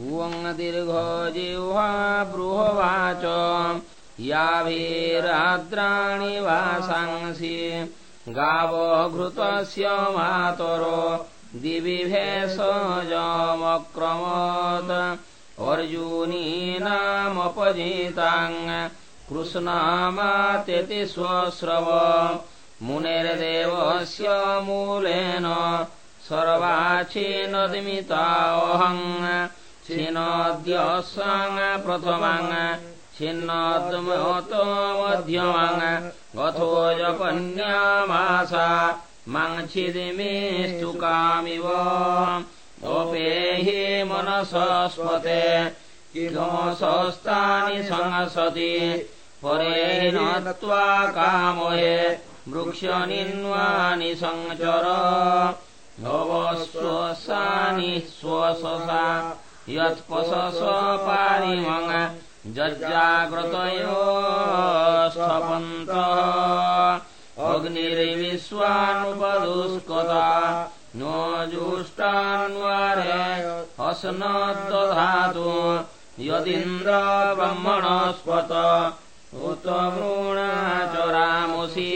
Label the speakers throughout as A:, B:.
A: दीर्घो जिह्वा बृहवाच याभिराद्राणि वासांसि। गावो घृतस्य मातरो। दिवि भेषजमक्रमोत् अर्जुनीनामपजिताङ् कृष्णामात्यति स्वस्रव। मुनेर्देवस्य मूलेन। सर्वाच्छिन्नदिमितावहम् छिन्नद्यस्वाङ् प्रथमाङ् छिन्नद्मतो मध्यमाङ् गथोजपन्यामासा माङ्छिदिमेष्टुकामिव ओपेहि मनसस्पते किमसस्तानि संसति परे नत्वा कामहे वृक्षनिन्वानि सञ्चर भवस्वसानि स्वससा यत्पशस पारिमङ् जज्जाग्रतयो स्थपन्त अग्निर्विश्वानुपदुष्कता नो जुष्टान्वारे हसनदधातु यदिन्द्र ब्रह्मणस्पत उत वृणाचरामुषी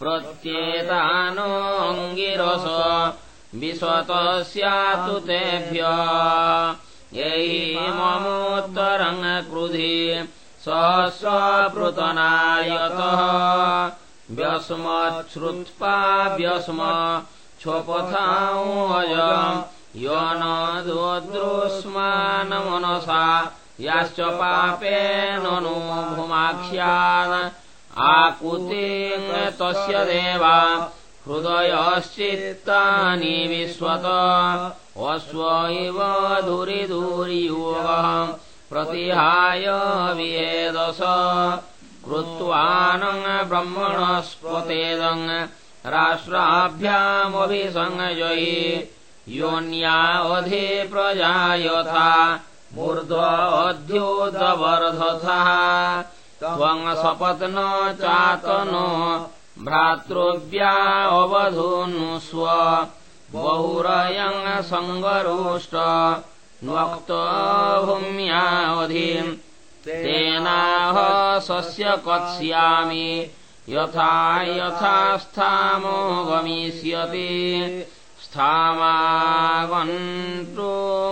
A: प्रत्येतानोऽङ्गिरस विश्वतस्यातु तेभ्य। यैममोत्तरम् क्रुधि सहस्रपृतनायतः। व्यस्मच्छ्रुत्पा व्यस्म क्षोपथाय यो न दोद्रोस्मानमनसा। याश्च पापेन नो भूमाख्यान् आकुते तस्य देवा हृदयश्चित्तानि विश्वत। अश्व इव धुरिधुर्युवः प्रतिहाय वियेदश कृत्वानम् ब्रह्मणस्पतेदम् राष्ट्राभ्यामभिसंजयि योन्या अधि प्रजायथा। मूर्ध्वोद्योतवर्धथः त्वम् सपत्न चातनो भ्रातृव्या अवधून्स्व बहुरयम् सङ्गरोष्ट न्वक्त भूम्यावधिम् तेनाह सस्य कत्स्यामि यथा यथा स्थामो गमिष्यति स्थामागन्तु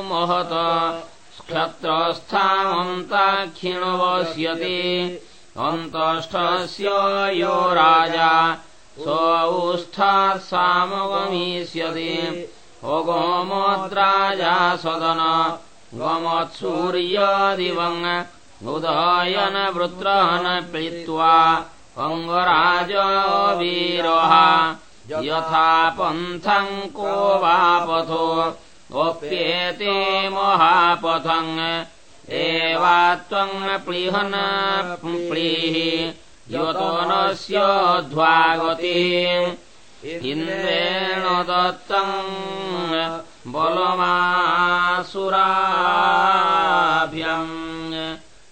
A: महत क्षत्रस्थामन्ताक्षिणवस्यति अन्तष्ठस्य यो राजा सौष्ठात् सामगमिष्यति अगोमद्राजा सदन गमत्सूर्यदिवम् उदयन वृत्रहन पीत्वा अङ्गराज वीरः। यथा पन्थम् को वा पथो महापथम् एवा त्वम् प्लिहन प्लीः यतो नस्य ध्वागतिः। इन्द्रेण दत्तम् बलमासुराभ्यम्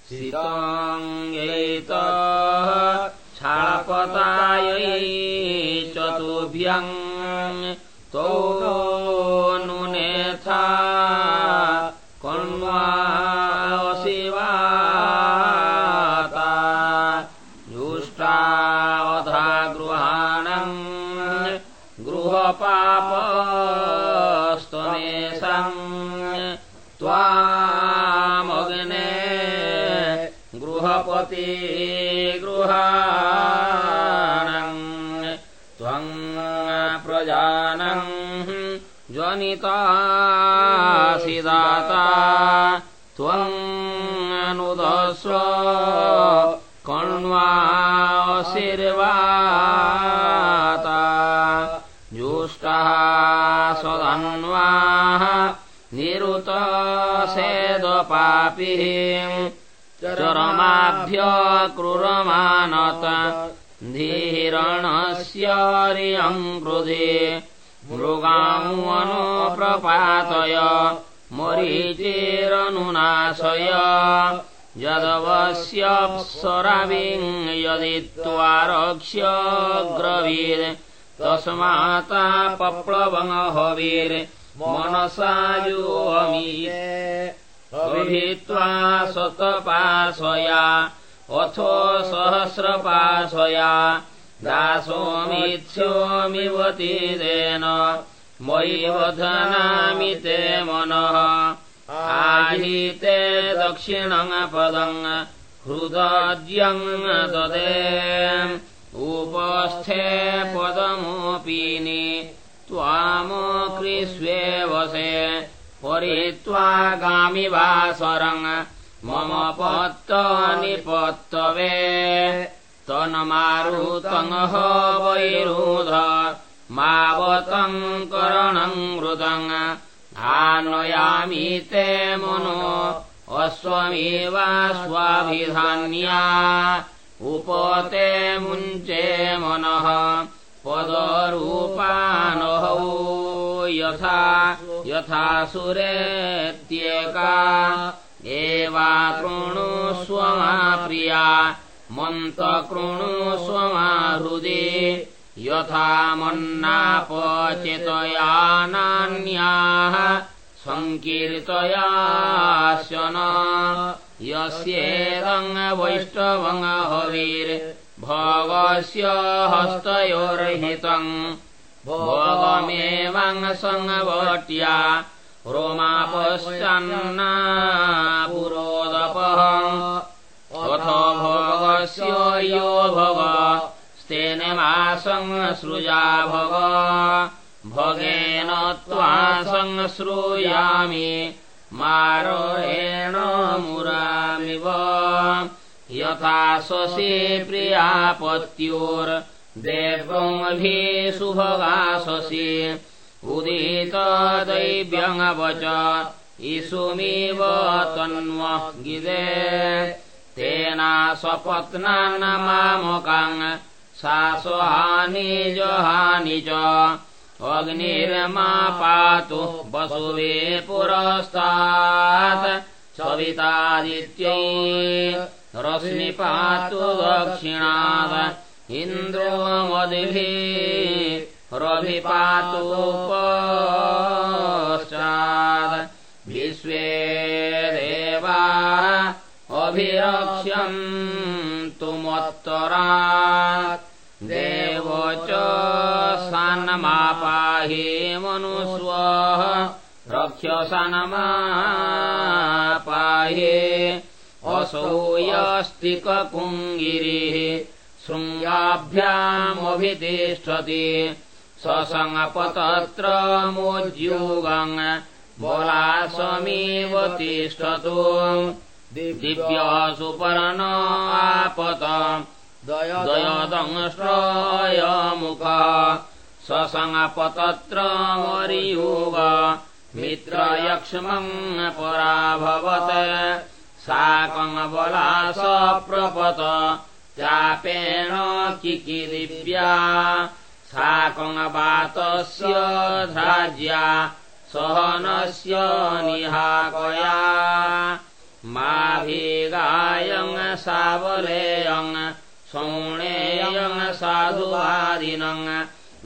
A: शीतङ्गेत छापतायै चतुभ्यम् तो ज्वनितासि दाता त्वम् अनुदस्व कण्वाशिर्वाता जुष्टः स्वधन्वाः निरुतसेदपापिः चरमाभ्य क्रुरमानत धीरणस्यरियम् कृधे मृगामुप्रपातय मरीचेरनुनाशय। यदवस्यप्सराविम् यदि त्वा रक्ष्यग्रवीर् तस्माता पप्लवम् हवीर् मनसा योऽमी भित्त्वा शतपाशया अथो सहस्रपाशया दासोमित्स्योमिवतीदेन मयि वधनामि ते मनः। आहीते दक्षिणम् पदम् हृदज्यम् ददे उपस्थे पदमोऽपीनि त्वामोकृष्वेवसे परित्वागामि वासरम् मम पत्तनिपत्तवे तन्मारुतम् ह वैरुध मावतम् करणम् मृदम् आनयामि ते मनो अश्वमेवाश्वाभिधान्या उपते मुञ्चे मनः पदरूपानहौ। यथा यथा सुरेत्येका एवा कृणुष्व मा प्रिया मन्तकृणुष्व मा हृदि यथा मन्नापचेतयानान्याः सङ्कीर्तयाशन यस्येदम् वैष्णवम् हविर्भगस्य हस्तयोर्हितम् भोगमेवम् सङ्गवट्या रोमापश्चन्ना पुरोदपः। अथ भोगस्य यो भग स्तेन मासंसृजा भग भगेन त्वा संश्रूयामि मारोहेण मुरामिव यथा स्वसि प्रियापत्योर्देवमभि सुभगाससि उदितदैव्यङ्गवच इषुमिव तन्व गिदे तेना स्वपत्नान् मामकाङ् सा स्वहानि जहानि च। अग्निर्मा पातु वसुवे पुरस्तात्। सवितादित्यै रश्मि पातु दक्षिणात् इन्द्रो मदिभिः रवि पातु पश्चात् अभिरक्ष्यन्तु मत्तरात् देव च सान्नमापाहि मनुष्वः रक्षसानमापाहि असौयस्ति कपुङ्गिरिः शृङ्गाभ्यामभितिष्ठति ससङ्गपतत्रमुद्युगम् बलासमिव तिष्ठतु दिव्यसुपर्ण आपत दयदंष्ट्रयमुख ससङ्गपतत्रमरियुग मित्रयक्ष्मम् पराभवत् साकङ्बलास प्रपत चापेण किकिदिव्या। साकङ्बातस्य धाज्या सहनस्य निहाकया माभिगायम् सावलेयम् सौणेयम् साधुवादिनम्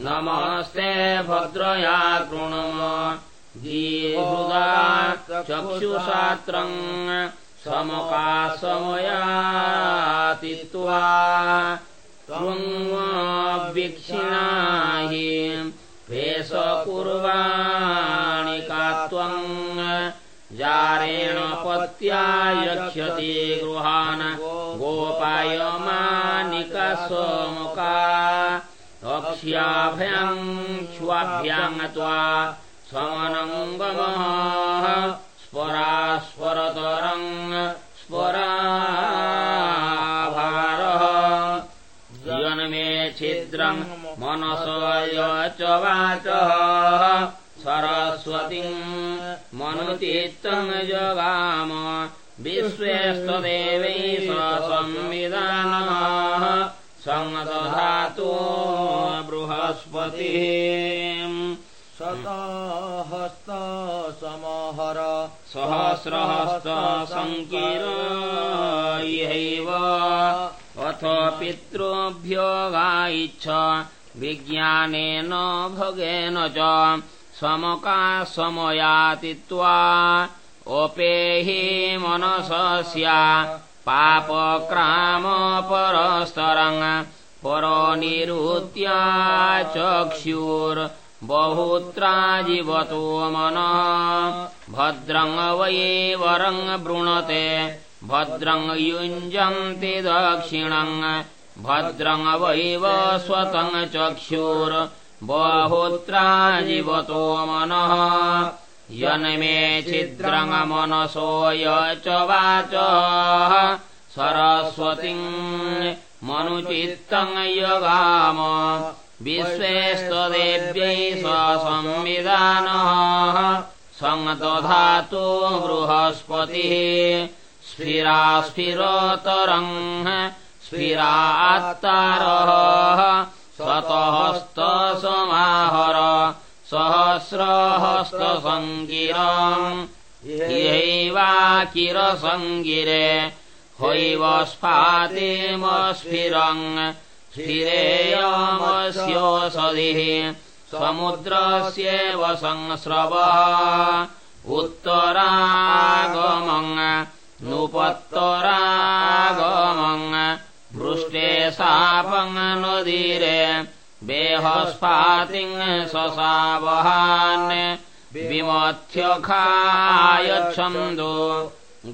A: नमस्ते भद्रया कृणुम गीहृदा चक्षुषात्रम् समकासमयातित्वा त्वङ्वीक्षिणा हि भेषकुर्वाणि का त्वम् जारेण पत्या यक्ष्यति गृहान्। गोपायमानिकसोमुका अक्ष्याभ्याम् क्ष्वाभ्याम् त्वा समनङ्गमः स्परास्परतरम् स्पराभारः जन्मे छिद्रम् मनसय च वाचः। सरस्वतीम् मनुचित्तम् जगाम विश्वेस्तदेवै स संविधानः सङ्गदधातु बृहस्पतिः।
B: शतहस्त समहर
A: सहस्रहस्त सङ्कीर्यैव अथ पितृभ्यो गायिच्छ विज्ञानेन भगेन च समका समयातित्वा ओपेहि मनसस्या पापक्रामपरस्तरम् परनिरुत्या चक्षुर्बहुत्रा जीवतो मनः। भद्रम् वै वरम् वृणते भद्रम् युञ्जन्ति दक्षिणम् वैव स्वतम् चक्षुर्बहुत्रा जीवतो मनः यन्मे च वाच। सरस्वतीम् मनुचित्तम् यगाम। विश्वेस्तदेव्यै स्वसंविधानः सङ्गतधातु बृहस्पतिः। स्फिरा स्फिरोतरम् स्फिरात्तारः स्वतःस्तसमाहर सहस्रहस्तसङ्गिरम्। यैवाकिरसङ्गिरे हैव स्फातिमस्फिरम् स्थिरेयमस्योषधिः समुद्रस्येव संस्रवः। उत्तरागमम् नुपत्तरागमम् वृष्टे सापम् नदीरे शशावहान् विमथ्यखायच्छन्दो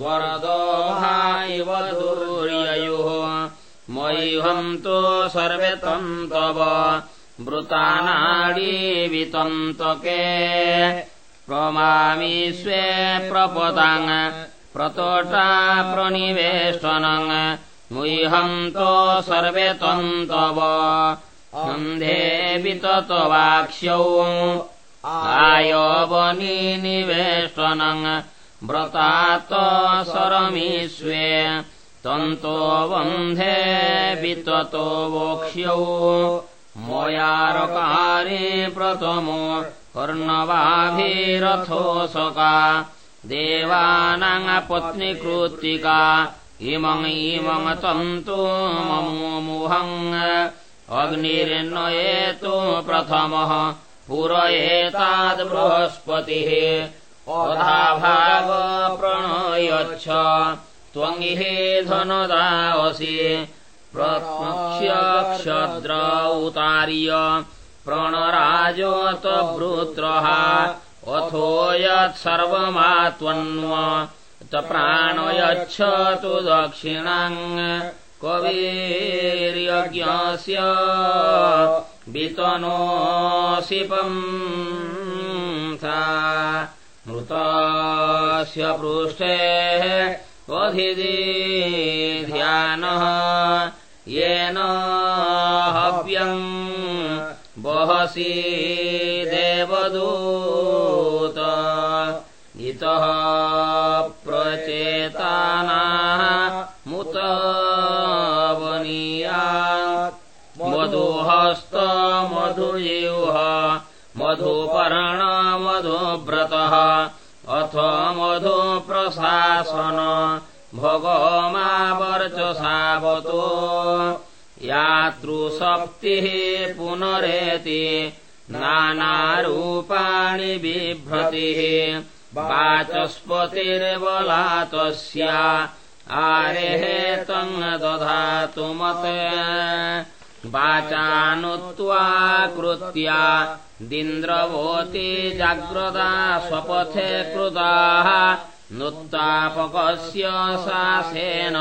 A: वरदोहायव दूर्ययुः मह्यन्तु सर्वे तन्तव वृतानाडीवितन्तके प्रमामि स्वे प्रपताङ् प्रतोटा प्रणिवेशनम् मुह्यन्तो सर्वे तन्तव सन्धे विततवाक्ष्यौ व्रतात् सरमिष्वे। तन्तो वन्धे विततो वोक्ष्यौ। मोयारकारे प्रथमो कर्णवाभिरथोऽसका। देवानाम् पत्नीकृत्तिका इमम् इमम् तन्तु ममोमुहम् अग्निर्नयेतु प्रथमः पुरयेताद् बृहस्पतिः। अधाभागप्रणयच्छ त्वङ्गिहे धनदावसि। प्रक्ष्यक्षद्र उतार्य प्रणराजोतवृत्रः अथो यत्सर्वमात्वन्व त प्राणयच्छतु दक्षिणाम्। कविर्यज्ञस्य वितनोऽसिपम्। मृतस्य पृष्ठे ध्यानः येन हव्यम् वहसि देवदूत मधुव्रतः अथ मधुप्रशासन भगमावर्चसावतो यातृसप्तिः पुनरेति नानारूपाणि बिभ्रतिः वाचस्पतिर्बलातस्या आरेः तम् दधातु मत् वाचानुत्वा कृत्या दिन्द्रवोति जाग्रता स्वपथे कृताः नुत्तापकस्य सासेन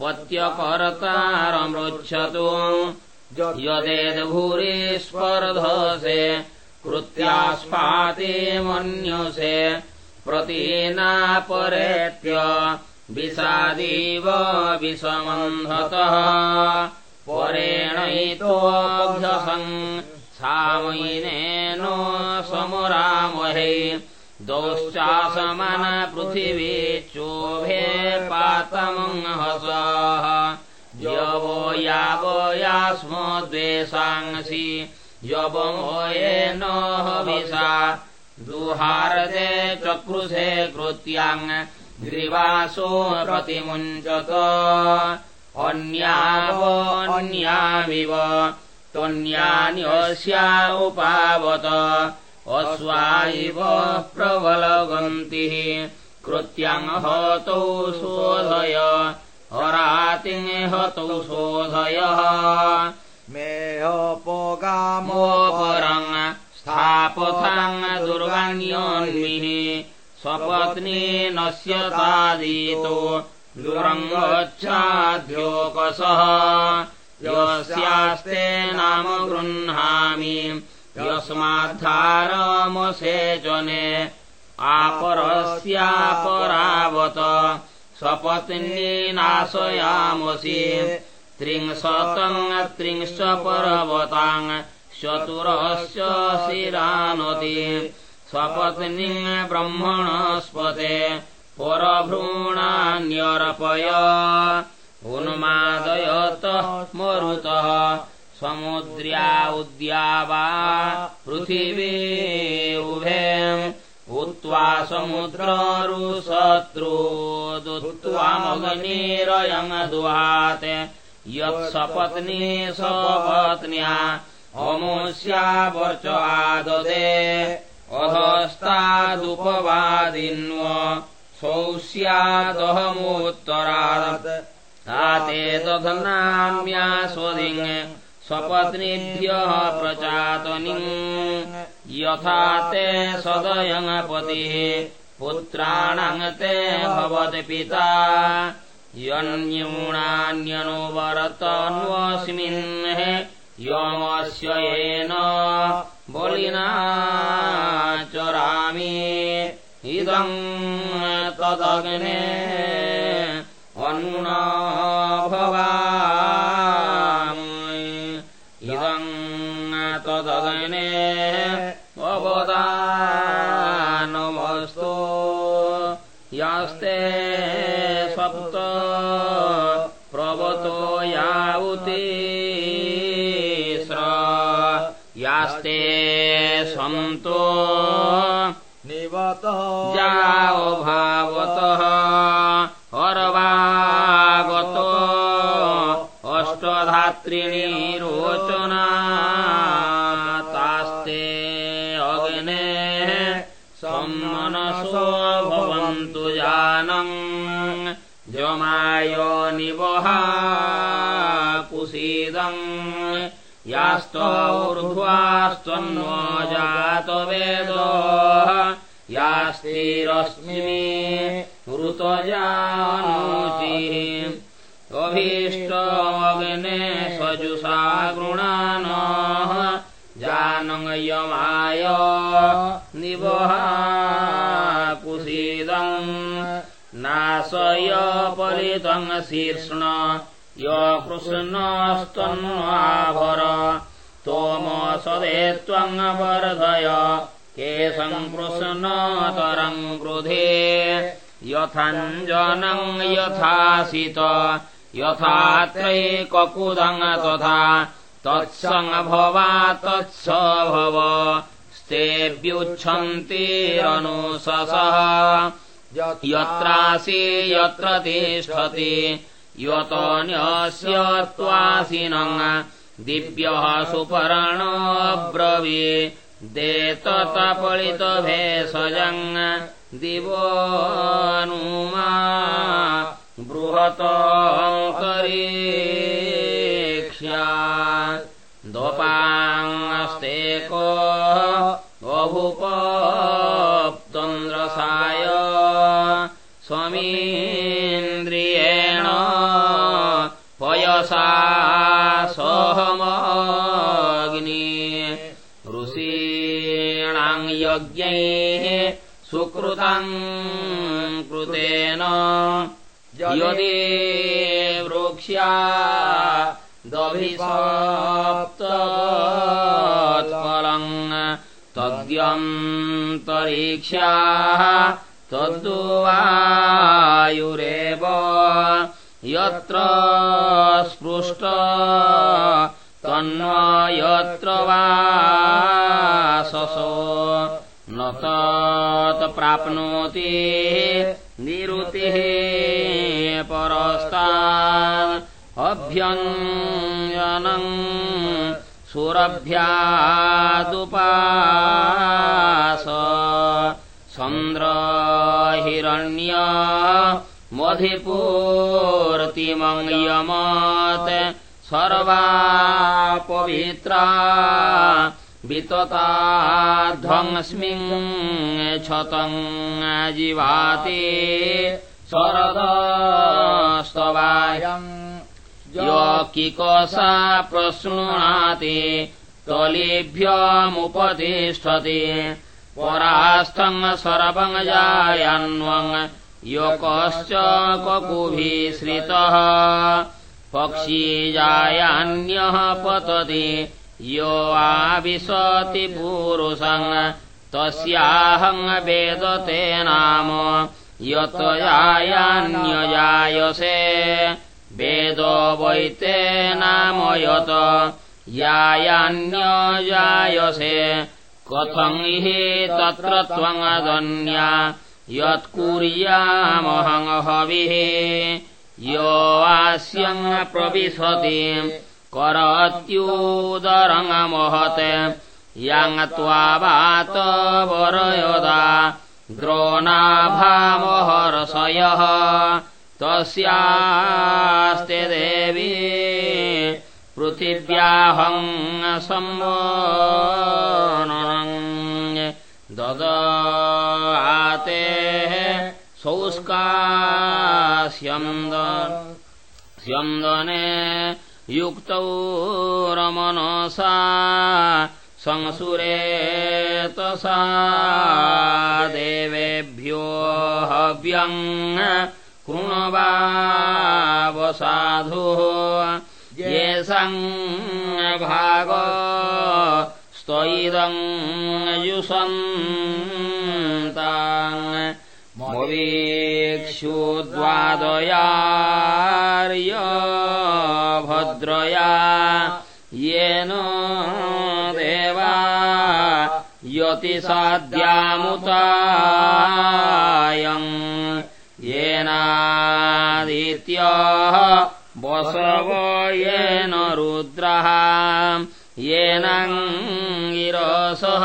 A: पत्यकर्तारमृच्छतु यदेद्भूरि स्पर्धसे कृत्या स्फाति मन्यसे प्रतीनापरेत्य विषादीव विषमन्धतः परेणैतोऽभ्यसम् सामयिनेनो समुरामहे दौश्चासमन पृथिवी चोभे पातमंहसः यवो यावो यास्मो द्वेषांसि यवमोयेन हविषा। दुहारदे चक्रुषे कृत्याम् ग्रीवासो प्रतिमुञ्चत अन्यावन्यामिव त्वन्यान्यस्या उपावत अश्वा इव प्रबलगन्तिः कृत्याङ्हतौ शोधय हरातिहतौ शोधयः।
B: मेहोपोगामोपरम्
A: स्थापथाङ् दुर्गान्योन्मिः स्वपत्नी नश्यतादीतो दुरङ्गच्छाद्योकसः यस्यास्ते नाम गृह्णामि। यस्माद्धारमसेचने आपरस्यापरावत स्वपत्नी नाशयामसि त्रिंशतम् त्रिंश पर्वताङ् चतुरश्च शिरानति स्वपत्नी ब्रह्मणस्पते परभ्रूणान्यर्पय। उन्मादयतः मरुतः समुद्र्या उद्या वा पृथिवी उभे। उक्त्वा समुद्ररुशत्रूदुत्वामग्निरयम् दुहात् यत्सपत्नी सपत्न्या अमुष्यावर्च आददे। अधस्तादुपवादिन्व सौस्यादहमुत्तरात् आते तथनाम्या स्वदिङ् स्वपत्नीभ्यः प्रचातनिम् यथा ते सदयङ्पतिः पुत्राणाम् ते भवति पिता। यन्यूणान्यनुवर्तन्वस्मिन् यमस्य येन बलिना चरामि इदम् तदग्ने अन्ना भवा इदम् तदग्ने अवदानमस्तु यास्ते सप्त प्रवतो यावति यास्ते सन्तो अर्वागतो अष्टधात्रिणी रोचना तास्ते अग्ने सम्मनसो भवन्तु जानम्। जमाय निवहा कुसीदम्। यास्तौर्ध्वास्त्वन्नो जातवेद यास्तिरश्मि ऋतजानुचिः अभीष्टमग्ने सजुषा गृणानः जानयमाय निवहा नाशय परितम् शीर्ष्ण यकृष्णस्तन्वाभर तोम सदे त्वम् वर्धय केशम् कृष्णतरम् गृधे यथाञ्जनम् यथासित यथा त्रैककुदम् तथा तत्सङ् भवा तत्स भव यत्रासि यत्र तिष्ठति यतोऽन्यस्य दिव्यः सुपर्णब्रवी देततपलितभेषजम् दिवोऽनुमा बृहतोऽन्तरीक्ष्या दोपाङ्स्तेको बहुपप्तन्द्रसाय यज्ञैः सुकृतम् कृतेन। यदि वृक्ष्या दभिसप्तत्फलम् तद्यन्तरीक्ष्याः तद्दुवायुरेव यत्र स्पृष्ट तन्न यत्र वाससो न तत्प्राप्नोति निरुतिः परस्तात् अभ्यञ्जनम् सुरभ्यादुपास चन्द्र हिरण्य मधिपूर्तिमयमत् सर्वा पवित्रा वितताध्वंस्मिन् क्षतम् जीवाति शरदस्तवायम् यकिकसा प्रशृणाति तलेभ्यमुपतिष्ठति परास्थम् सर्वम् जायान्वम् योकश्च ककुभिश्रितः पक्षी जायान्यः पतति। यो आविशति पुरुषम् तस्याहम् वेदते नाम। यतयान्यजायसे वेदो वैते नाम यत। यायान्यजायसे कथम् हि तत्र त्वमदन्या। यत्कुर्यामहम् हविः यो आस्यम् प्रविशति। करत्यूदरङ्गमहत्। याङ् त्वावात वरयदा। द्रोणाभामहर्षयः तस्यास्ते देवी। पृथिव्याहम् सम्मोनम् ददाते सौस्कास्यन्द स्यन्दने युक्तौ रमनसा संसुरेतसा देवेभ्यो हव्यम् कृणवावसाधुः। येषम् भाग स्वैदम् युषन्ताम् मवीक्षुद्वादयार्य भद्रया येन देवा यतिसाद्यामुतायम् येनादित्यः बसव येन रुद्रः येनाङ्गिरसः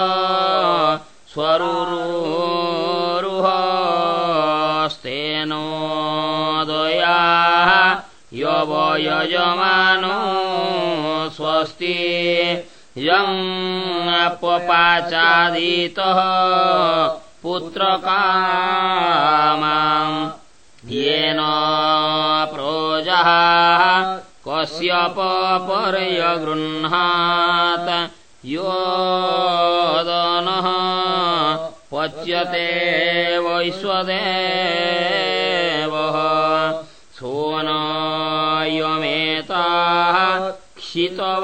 A: स्वरुरुहस्तेनोदया यवयजमानो स्वस्ति। यङ्पपाचादितः पुत्रकामाम् येन प्रोजः कस्यपपर्यगृह्णात्। योदनः पच्यते वैश्वदेवः सोनायमेताः क्षितभागस्तु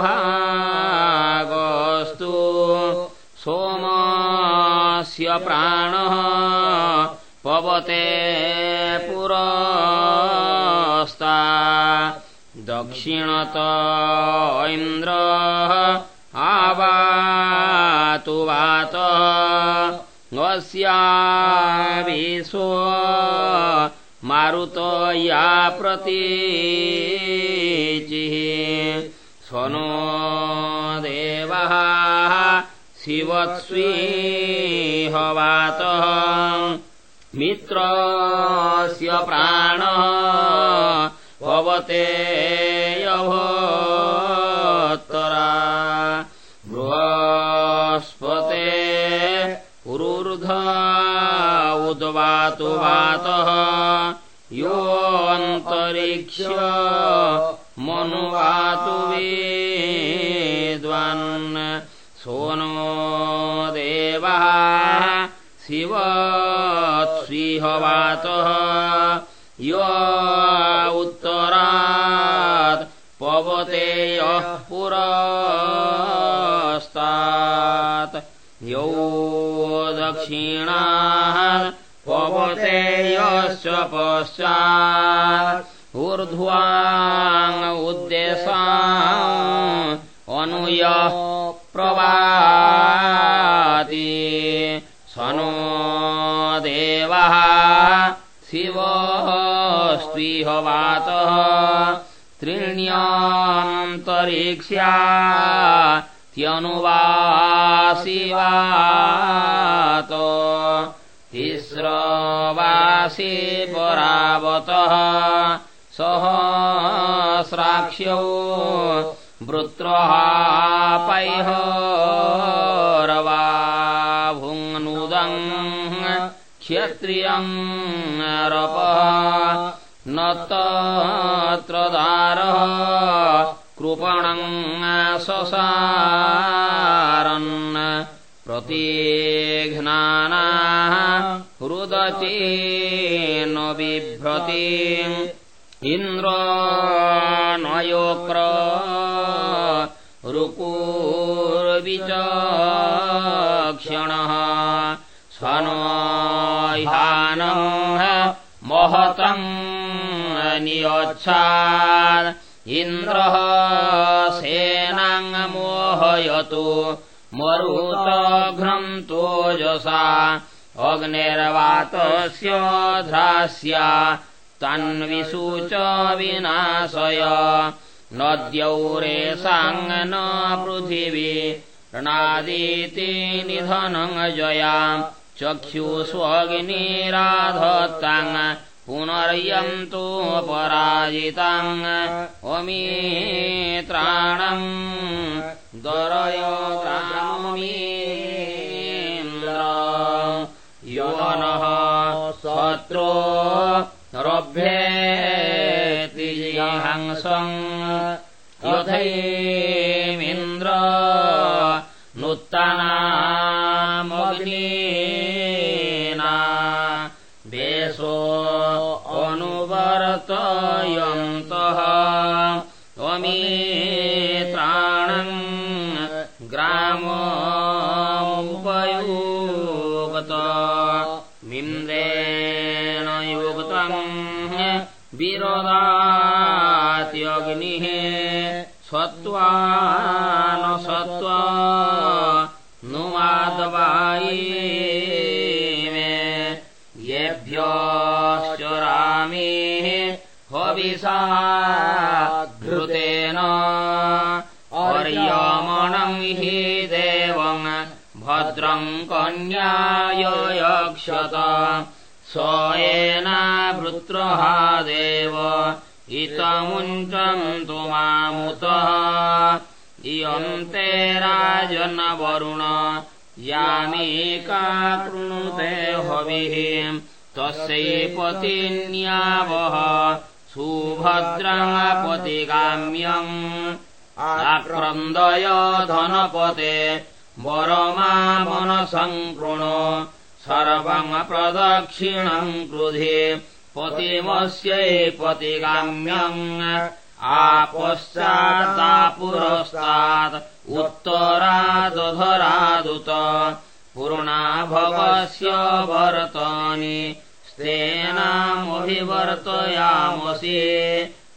A: सोमस्य प्राणः पवते पुरस्ता दक्षिणत इन्द्रः आवातु वात वस्याविश्व मारुतो या प्रतीचिः। स्वनो देवः शिवत्स्वीहवातः। मित्रस्य प्राणः भवते यभोत्तरा वातः। योऽन्तरिक्ष मनुवातु वेद्वान्। सोनो देवः शिवत्स्विहवातः य उत्तरात् पवते यः पुरस्तात्। यौ यश्च पश्चात् ऊर्ध्वाङ् उद्देशा अनुयः प्रवाति स नो देवः शिवस्त्विहवातः त्रीण्यान्तरिक्ष्या त्यनुवासिवात तिस्रवासी परावतः सहस्राक्ष्यौ वृत्रहापैहरवाभुङ्नुदम् क्षत्रियम् रप न तत्र दारः कृपणम् ससारन् प्रतिघ्नाना बिभ्रति इन्द्र नयोक्र रुकुर्विचक्षणः। स्वनो महतम् नियच्छात्। इन्द्रः सेनाङ्मोहयतु मरुतघ्नन्तोजसा अग्निर्वातस्य ध्रास्या तन्विषुच विनाशय। नद्यौरेषाङ् न पृथिवी णादीति निधनम् जया चक्षुष्वग्निराधत्ताङ् पुनर्यन्तु पराजिताङ् अमित्राणम् दरयोत्रामीन्द्र शत्रो रभ्येति हंसम् यथैमिन्द्र नूत्तनामग्नीना न सत्त्वा नुमादवायी मे येभ्यश्चरामि हविषा घृतेन अर्यमणम् हि देवम् भद्रम् कन्याय यक्षत स एनावृत्रहा देव इतमुञ्चन्तु मामुतः। इयन्ते राजनवरुण यामेका कृणुते हविः। तस्यै पतिन्यावः सुभद्रापतिकाम्यम् आक्रन्दय धनपते वरमामनसङ्कृण सर्वम् प्रदक्षिणम् क्रुधे पतिमस्यै पतिकाम्यम् आपश्चात्तापुरस्तात् उत्तरादधरादुत। पूर्णाभवस्य वर्तनि स्तेनामभिवर्तयामसि।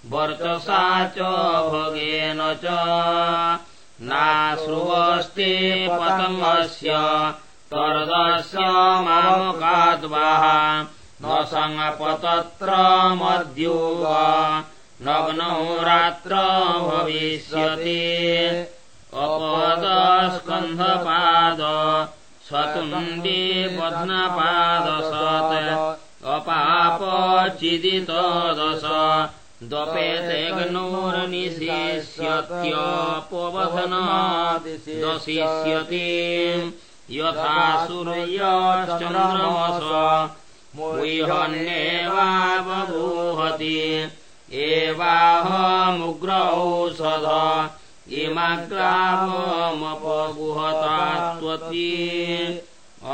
A: वर्चसा च भोगेन च। नाश्रुवस्ति पतमस्य तर्दस्य मामुकाद्वाः न सङ्गपतत्र मद्युग नग्नौ रात्र भविष्यति। अपदस्कन्धपाद स्वतुण्डी बध्नपादसत् अपापचिदितदश दशिष्यति यथा सूर्यश्चन्द्रमस मुह्यन्येवावगूहति एवाहमुग्र औषध इमाग्रावमपगुहता त्वती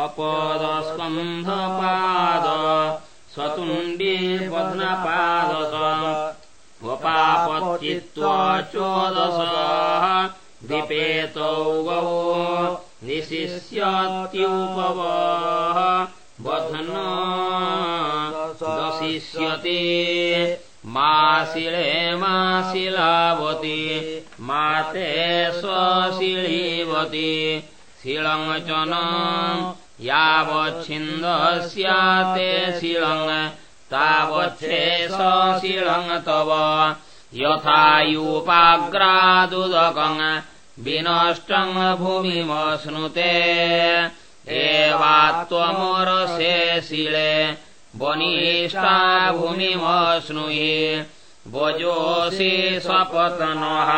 A: अपदस्कन्धपाद स्वतुण्डी वपापचित्वा चोदश विपेतौ गौ निशिष्यत्युपव बध्न दशिष्यति। माशिळे माशिलावति माते स्वशिळीवति शिळङ् च न यावच्छिन्दस्याते शिळङ् तावच्छे सशिळङ् तव। यथायूपाग्रादुदकम् विनष्टम् भूमिमश्नुते त्वमरसे शिले वनिष्ठा भूमिमश्नुहि वजोषि स्वपतनः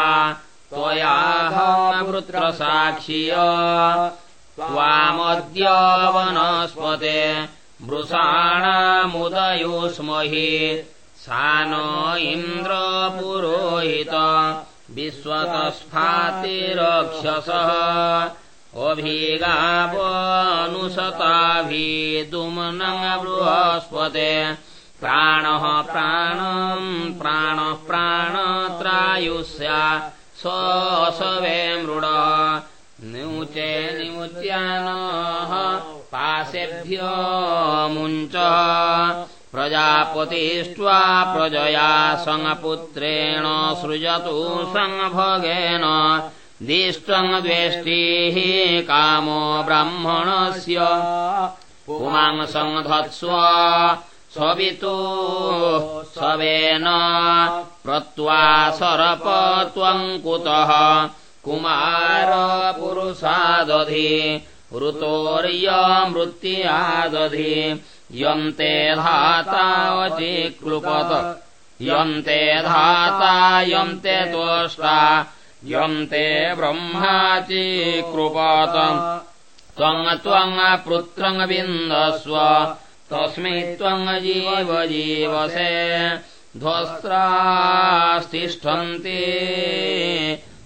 A: त्वयाहमवृत्रसाक्ष्य त्वामद्य वनस्पते वृषाणामुदयुष्महि सा न इन्द्रपुरोहित विश्वतस्फातिरक्षसः अभिगावनुसताभिदुम्नम् बृहस्पते प्राणः प्राणम् प्राणः प्राणत्रायुष्या स्वसवे मृड। न्यूचे निमुच्यानः पाशेभ्यो मुञ्च। प्रजापतिष्ट्वा प्रजया सङ्गपुत्रेण सृजतु सङ्गभोगेन द्वेष्टिः कामो ब्राह्मणस्य। पुमांसङ्धत्स्व स्ववितु स्वेन प्रत्वा सरप त्वम् कुतः कुमारपुरुषादधि ऋतोर्यमृत्यादधि यन्ते धातावचिक्लृपत यन्ते धाता यन्ते यन्ते ब्रह्माचिकृपत पुत्रम् विन्दस्व। तस्मै त्वम् जीव जीवसे। ध्वस्त्रास्तिष्ठन्ति।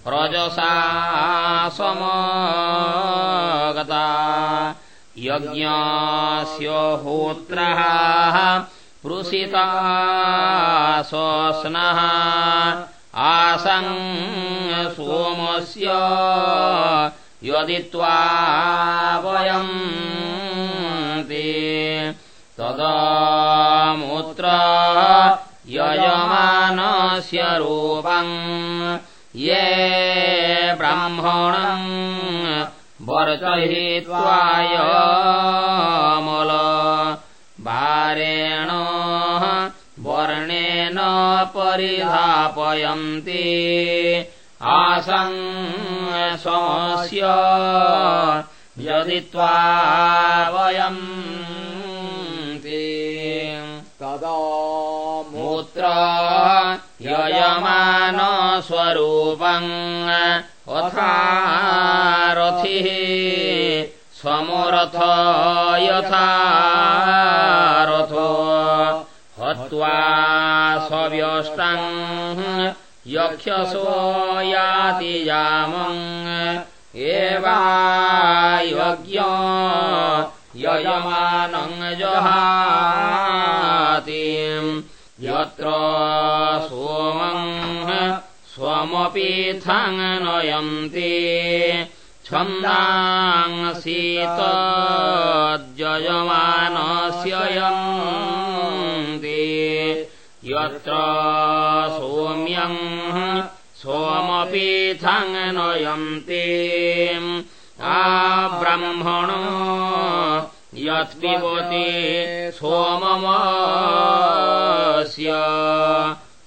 A: रजसा समगता यज्ञस्य होत्रः पृषिता स्वस्नः आसन् सोमस्य यदि त्वा वयम् ते तदमूत्र यजमानस्य रूपम् ये ब्राह्मणम् वर्तयित्वायमल भारेण वर्णेन परिधापयन्ति आसन् स्वस्य यदि त्वा वयम्
B: तदा
A: मूत्र यजमानस्वरूपम् अथारथिः स्वमुरथ यथा रथो हत्वा स्वव्यष्टम् यक्षसो याति यामम् एवा यज्ञ यजमानम् जहाति। यत्र सोमम् स्वमपीथम् नयन्ति। यन्ति यत्र सोम्यम् सोमपीथम् नयन्ति आब्रह्मणो यत्पिबति सोममस्य।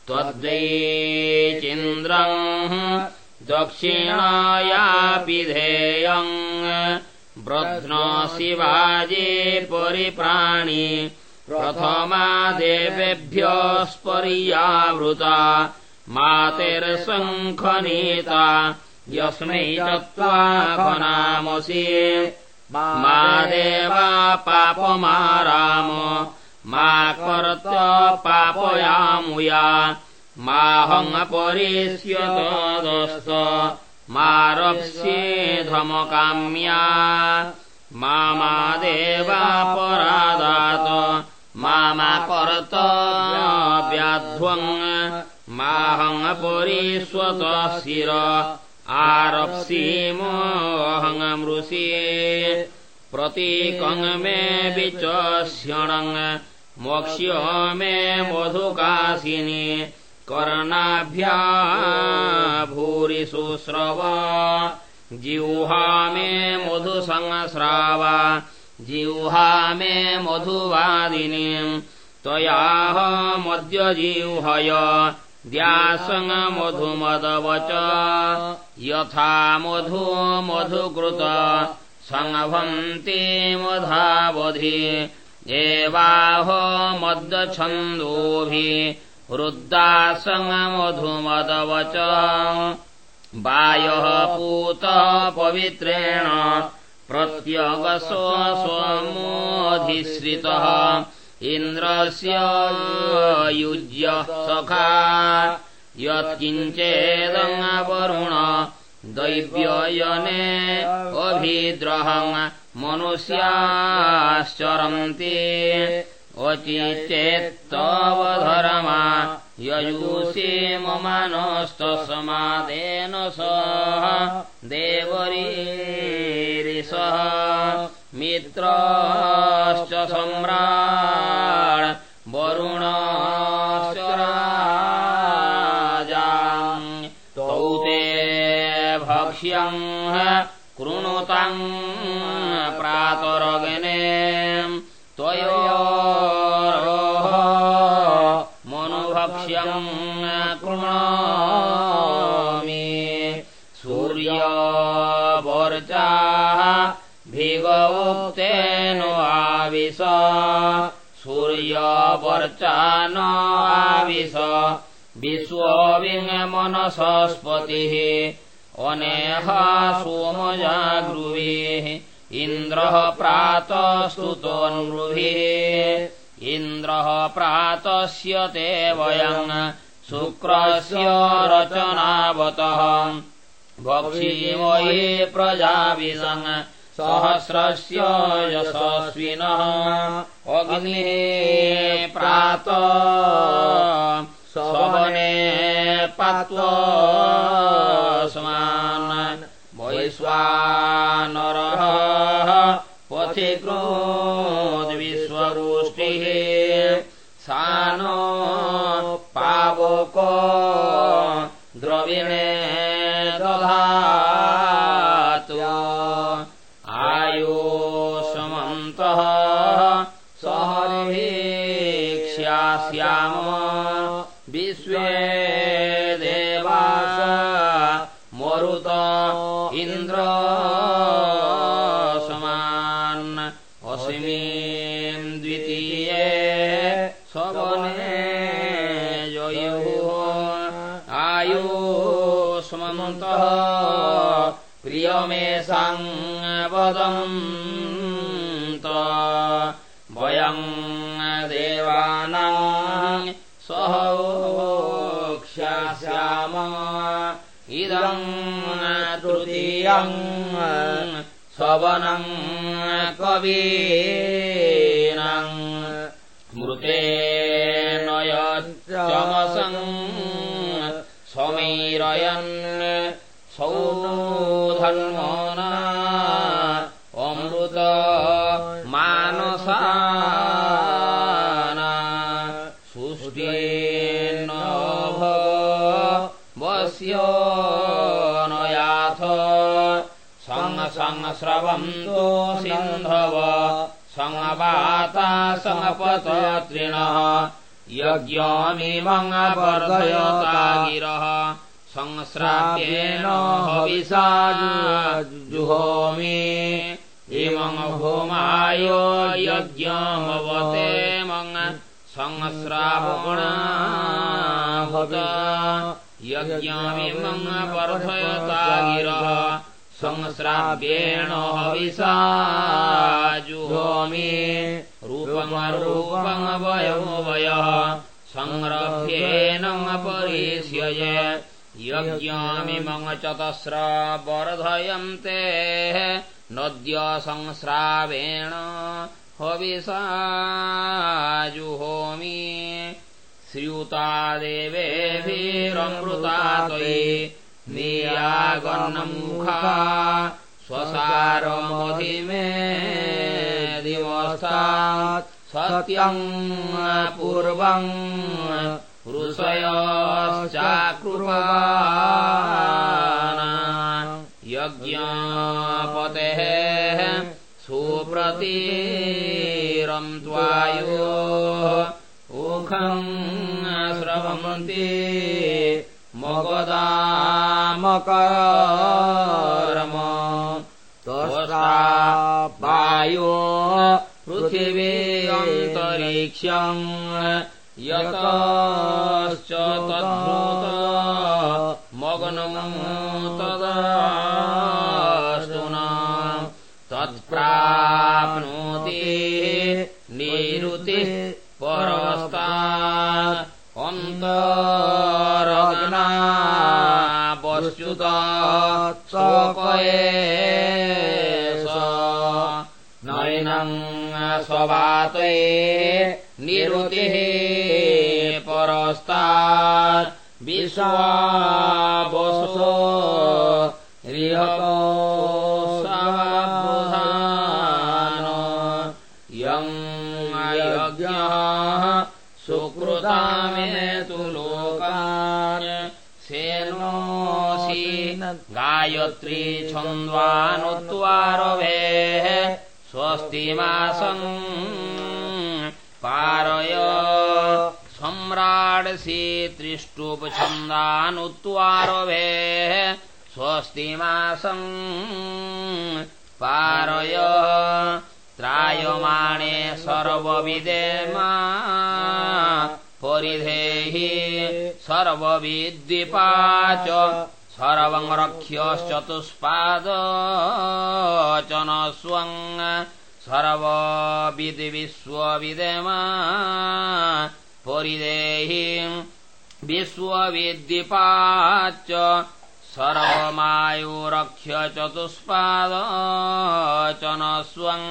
A: त्वद्वैचिन्द्रम् दक्षिणायापि धेयम् ब्रध्नशिवाजे परिप्राणि प्रथमा देवेभ्यस्पर्यावृता मातेर्शङ्खनीता यस्मै चत्वाघनामसि मा देवा पापमाराम मा कर्त पापयामुया माहङ्गपरिष्यतदस्त मा रप्स्येधमकाम्या मा मा देवापरादात मा मा कर्त व्याध्वम् माहङ्गपरिष्वत शिर आरप्सीमोऽहङ्मृषि प्रतीकम् मे विचस्यणम् मोक्ष्य मे मधुकाशिनि कर्णाभ्या भूरि शुश्रव जिह्वा मे मधुसंस्राव जिह्वा मे मधुवादिनीम् त्वयाहमद्य जिह्वय द्यासङ्मधुमदवच यथा मधु मधुकृत सङ्भन्ति मधावधि एवाहो मद्दछन्दोभिः वृद्धासङ्गमधुमदवच वायः पूतः पवित्रेण प्रत्यगसो स्वमोऽधिश्रितः इन्द्रस्य युज्य सखा। यत्किञ्चेदङ्गवरुण दैव्ययने अभिद्रहम् मनुष्याश्चरन्ति। अचिचेत्तवधरमा ययुषे ममानस्तसमादेन सह देवरीरिषः मित्रश्च सम्राट् वरुणश्च राजा। तौ ते भक्ष्यम् कृणुताम् प्रातरगने भिगौक्तेन आविश सूर्यवर्चा न आविश विश्वविङ्मनसस्पतिः अनेह सोमजागृभिः इन्द्रः प्रातस्तुतोऽनृभिः इन्द्रः प्रातस्यते वयम् शुक्रस्य रचनावतः। वक्षीमये प्रजाविदम् सहस्रस्य यशस्विनः। अग्निः प्रात सवने पात्वस्मान् वैश्वानरः। पथिकृद्विश्ववृष्टिः सा नो पावको। द्रविणे समान अस्मिन् द्वितीये सवने जयुः आयुष्मन्तः प्रियमेषाम् वदन्त वयम् सवनम् कवीनाम् मृते नयचमसम् समीरयन् सौधन्मना सङ्गसङ्गस्रवन्तो सिन्धव। सङ्गवाता सङ्गपतत्रिणः यज्ञमिमङ्गवर्धयता गिरः संस्राप्येन हविषा जुहोमि। इमम् भूमाय यज्ञमवते मङ् संस्रावणाभूत यज्ञमिमम् वर्धयता गिरः संस्राव्येण हविषा जुहोमि। रूपमरूपमवयवयः संरभ्येनमपरिष्यय यज्ञमिमम् चतस्र वर्धयन्ते। नद्य संस्रावेण हविषा जुहोमि। श्रियुता देवेभिरमृता त्वयि नियागन्नमुखा स्वसारमधिमे दिवस्तात् सत्यम् पूर्वम् ऋषयश्चाकृपाना यज्ञपतेः सुप्रतीरम् त्वायो ऊखम् स्रवन्ति त्वष्टा वायो पृथिवीयन्तरिक्ष्यम् यतश्च तद्भूत मग्नम् तदास्तुना। तत्प्राप्नोति निरुतिः परस्ता अन्तरग्ना नैनम् स्ववाते निरुतिः परस्तात् विश्वावसो रिहतो यम् यज्ञः सुकृतामे तु गायत्री छन्द्वानुत्वारभेः स्वस्ति मासम् पारय। सम्राडसि त्रिष्टुपछन्दानुत्वारभेः स्वस्ति मासम् पारय। त्रायमाणे सर्वविदेमा परिधेहि सर्वविद्विपा च सर्वम् रक्ष्यश्चतुष्पादच न स्वम् सर्वविद्विश्वविदेमा परिदेहि विश्वविद्विपाच्च सर्वमायुरक्ष्य चतुष्पादच न स्वम्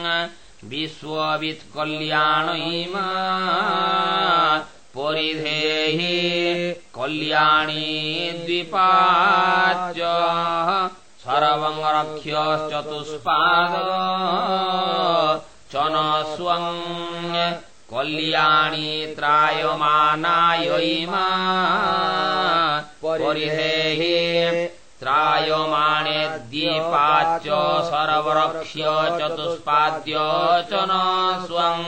A: विश्ववित्कल्याणैमा परिधेहि कल्याणी द्विपाच्च च न स्वम् कल्याणी त्रायमानाय इमा परिधेहि त्रायमाणे द्वीपाच्च सर्वरक्ष्य चतुष्पाद्य च न स्वम्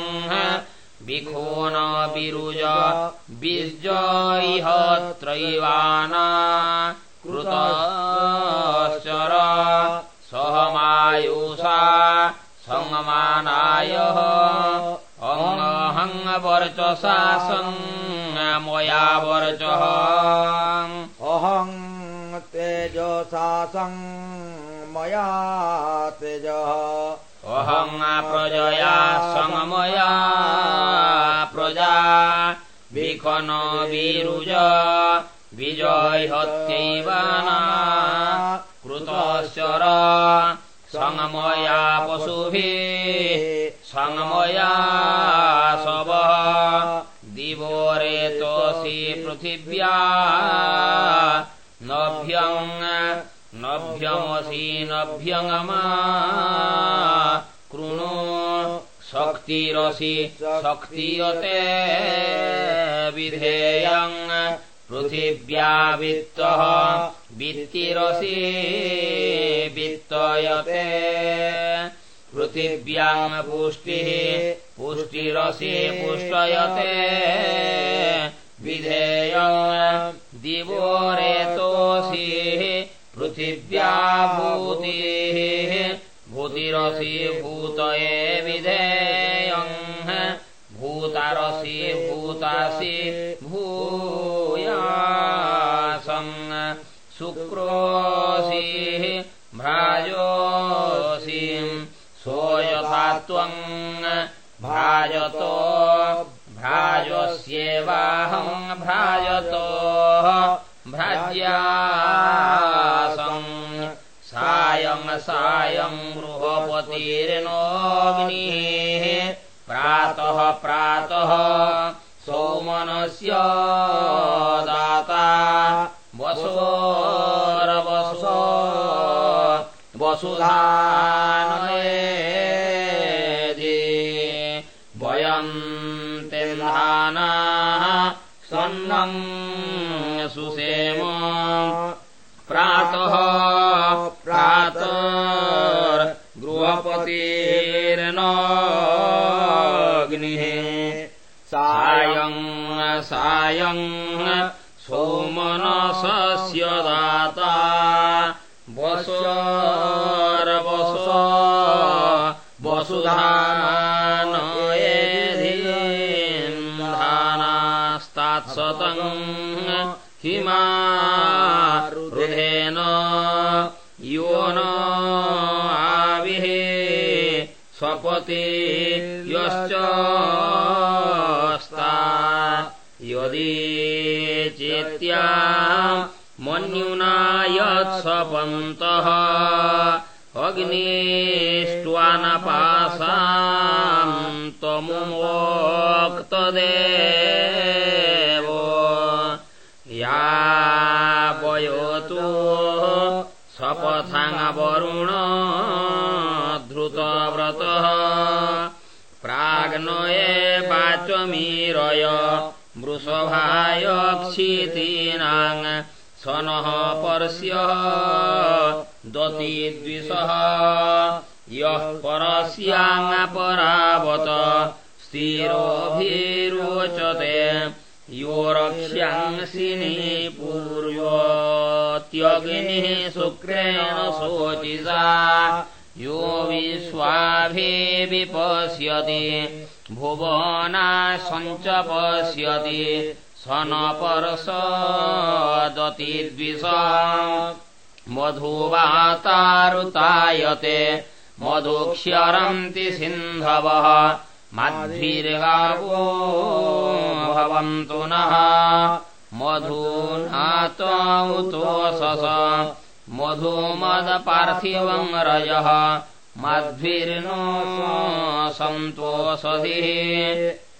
A: विखो न विरुज बीजइह त्रैवाना कृतश्चर सहमायुषा सङ्गमानाय अङ्गहङ् वर्चसा सङ्गमया वर्चः
B: अहम् तेजसा मया तेजः
A: अहम् प्रजया सङ्गमया प्रजा। विखन विरुज विजयत्यैव कृतश्चर सङ्गमया पशुभिः सङ्गमया शव। दिवोरेतोऽसि पृथिव्या। नभ्यम् नभ्यमसि नभ्यङ्मा कृणु शक्तिरसि शक्तियते विधेयम् पृथिव्या वित्तः वित्तिरसि वित्तयते पृथिव्याम् पुष्टिः पुष्टिरसि पुष्टयते विधेयम् दिवोरेतोऽसि पृथिव्या भूतिः भूतिरसि भूतये विधेयम् भूतारसि भूतासि भूयासम् शुक्रोऽसि भ्राजोऽसि सोऽयथा त्वम् भ्राजतो भ्राजस्येवाहम् भ्राजतो भ्राज्यासम् सायम् सायम् गृहपतिर्नोऽग्निः प्रातः प्रातः सोमनस्य दाता। वसोरवसो वसुधानयेदि सायम् अग्निष्ट्वानपासान्तमुक्तदेव यापयोतु सपथावरुण धृतव्रतः। प्राग्नये वाचमीरय वृषभायक्षितीनाम् स नः पर्स्य दतिद्विषः। यः परस्याङ्परावत स्थिरोभिरोचते। यो रक्ष्यांसिनी पूर्वत्यग्निः शुक्रेण शोचिषा। यो विश्वाभिः विपश्यति भुवना सञ्च पश्यति स न परसदतिद्विष मधुवातारुतायते मधुक्ष्यरन्ति सिन्धवः मध्विर्गावो भवन्तु नः मधूनातौतोषस मधुमदपार्थिवम् रजः मध्विर्नो सन्तोषधिः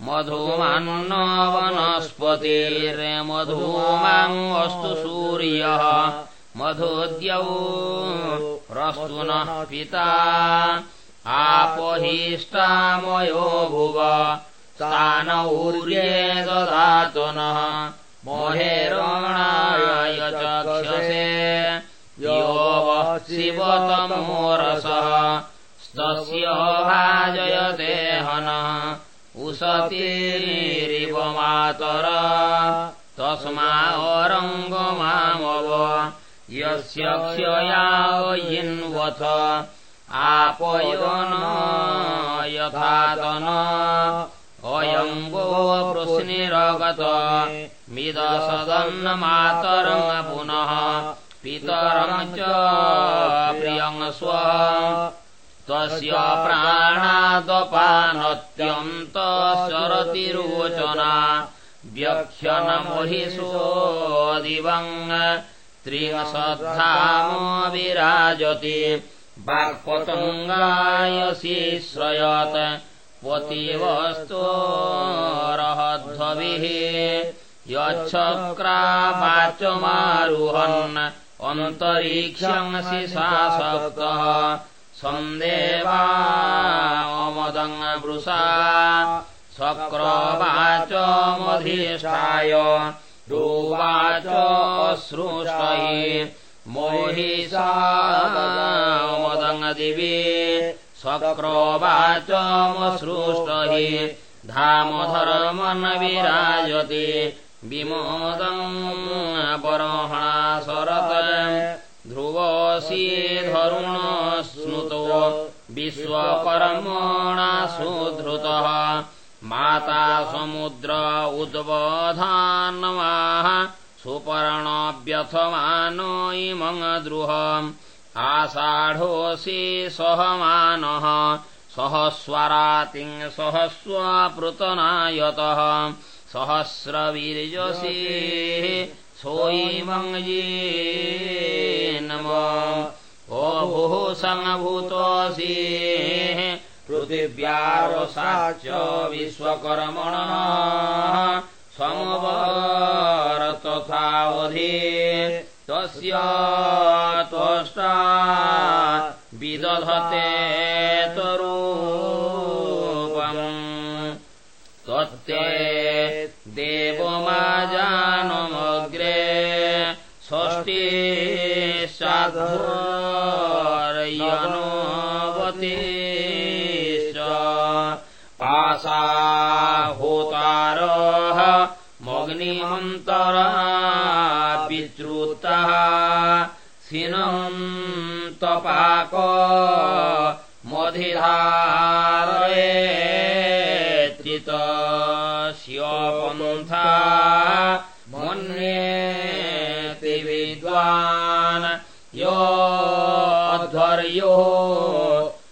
A: मधुमान्न वनस्पतिर्मधूमाङ्गस्तु सूर्यः। मधुद्यौ रस्तु नः पिता। आपोहिष्टामयो भुव। स्थानौर्ये ददातु नः मोहेरोणाय चक्षसे। यो वः शिवतमोरसः स्तस्य भाजयते हनः उसतीरिव मातर तस्मारङ्गमामव यस्य क्षयायिन्वथ आपयो न यथातन। अयङ्गो वृष्णिरगत मिदसदन्नमातरम् पुनः पितरम् च प्रियम् स्व त्वस्य प्राणादपानत्यन्तशरतिरोचना व्यख्यनमहिषोदिवम् त्रिंशद्धामो विराजति। वाक्पतङ्गायसि श्रयत्। पतिवस्तोरहध्वभिः यच्छक्रावाचमारुहन् अन्तरीक्षंसि शासक्तः सन्देवामदङ्वृषा शक्रवाचमधिष्ठाय रुवाच श्रुष्टै मोहिषामदङ्दिवे शक्रवाचमसृष्टहि धामधर्मन्विराजति विमोदम् बर्हणा शरत ध्रुवसी धरुण स्नुतो विश्वकर्मणा सुधृतः माता समुद्र उद्बोधान्वाः सुपर्णव्यथमानो इमम् द्रुह आषाढोऽसि सहमानः सहस्वरातिम् सहस्वपृतनायतः। सहस्रवीर्यसि सोऽमङ्गी नम ओ भुः सङ्भूतोऽसि पृथिव्यारोसा च विश्वकर्मणः समवर तथावधि तस्य त्वष्टा विदधते तरूपम् साधुर्यनोवतिश्च पासाहोतारः मग्निमन्तरा पितृतः सिनन्तपाक स्योपन्था मन्येति विद्वान् योध्वर्यो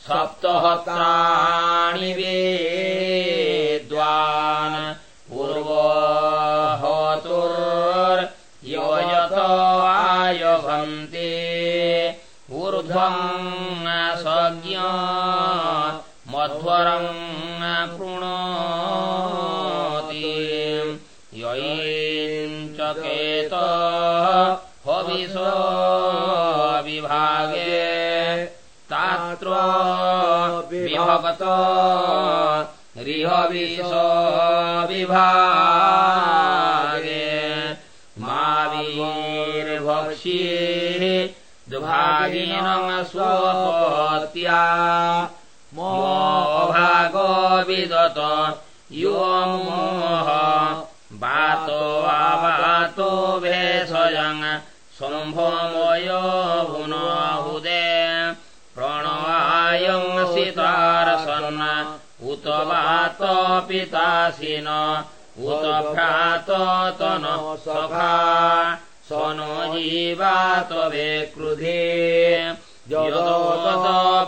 A: सप्तहत्राणि वेद्वान् पूर्वोहतुर्यो यत आयभन्ते। ऊर्ध्वम् सज्ञ मध्वरम् पृणोति रिहविष विभागे। मा वीर्भक्षी दुभागिनम् स्वोत्या मोभागो विदत यो मोह। बातो आवातो भेषयम् शम्भोमयो भुनहुदे सितारसन् उत वात पितासिन उत भ्रात तन सखा। स नो जीवात वे क्रुधे।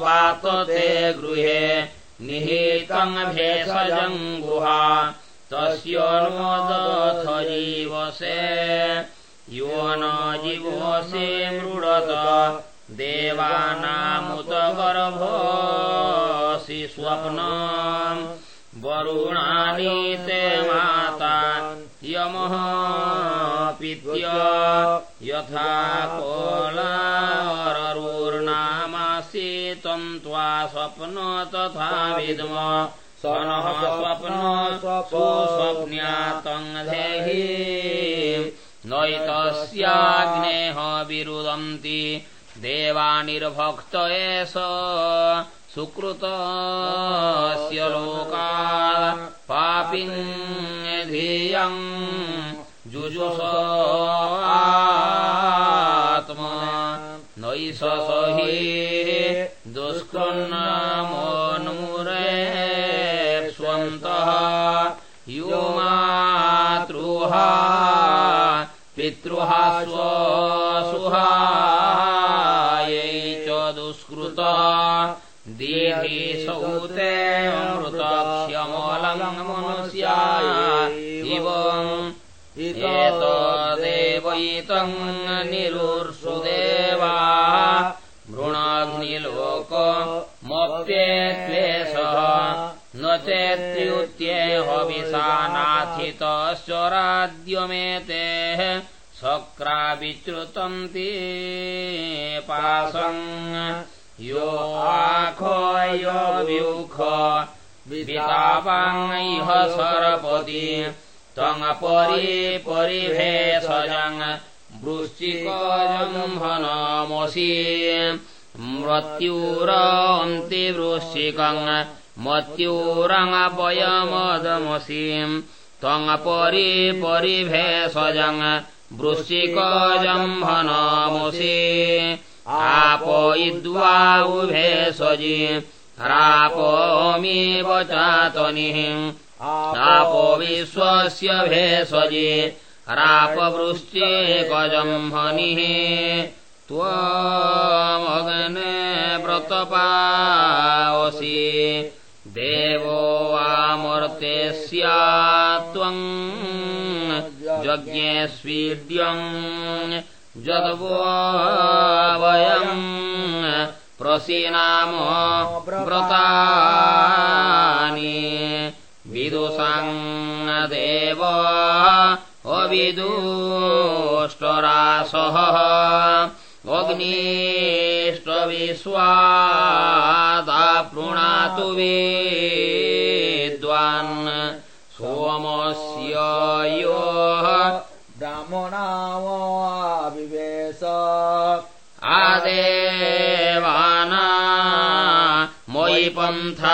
A: वात ते गृहे निहितम् भेषजम् गुहा तस्य नोदथ जीवसे। यो न जीवसे मृडत देवानामुत गर्भसि स्वप्नम् वरुणानि ते माता यमः पित्य यथा कोलाररूर्नामासि त्वम् त्वा स्वप्न तथा विद्म। स नः स्वप्न सुस्वप्न्यातम् धेहि। नैतस्याग्नेह विरुदन्ति देवानिर्भक्त एष सुकृतस्य लोकात् पापिम् धियम् जुजुषात्मा नैष हि दुष्कृन्नमोन्मुरे स्वन्तः। यो मातृहा पितृहा स्वसुहायै च दुष्कृत दीहि सौते मृतक्ष्यमलम् मनुष्या इव एतदेवैतम् निरुर्षुदेवा भृणाग्निलोक मप्येत्वेषः न चेत्युत्ये हविषानाथितश्चराद्यमेतेः शक्राविच्युतन्ति पासम् यो आखो यो व्यूख वितापाङ्गैह सरपति त्वङ्परि परिभेषजम् वृश्चिकजम्भनमसि मृत्युरन्ति वृश्चिकम् मत्युरङपयमदमसि त्वङ्परि परिभेषजम् वृश्चिकजम्भनमसि आपयिद्वा उभे सजि रापोमीव चातनिः आपो विश्वस्य भेषजि रापवृश्चिकजम्भनिः त्वमग्ने व्रतपावसि देवो वामर्ते स्यात्त्वम् यज्ञे स्वीड्यम् जगवो वयम् प्रसीनाम व्रतानि। विदुषाम् देव अविदुष्टरासः। अग्निष्टविश्वादापृणातु विद्वान्। सोमस्य योः पन्थामवन्नम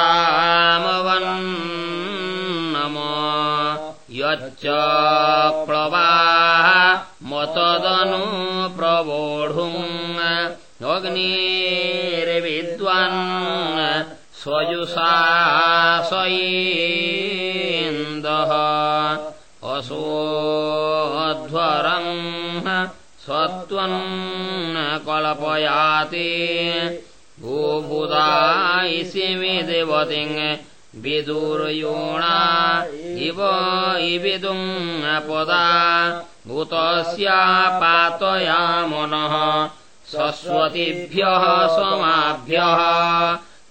A: यच्च प्लवाः मतदनु प्रवोढुम् अग्निर्विद्वान् स स्वजुषा स्वयीन्दः असोध्वरम् सत्त्वम् कल्पयाति गोभुदायिषिमि देवतिम् विदुर्योणा इव इविदुम् पदा भूतस्यापातयामनः सरस्वतीभ्यः स्वमाभ्यः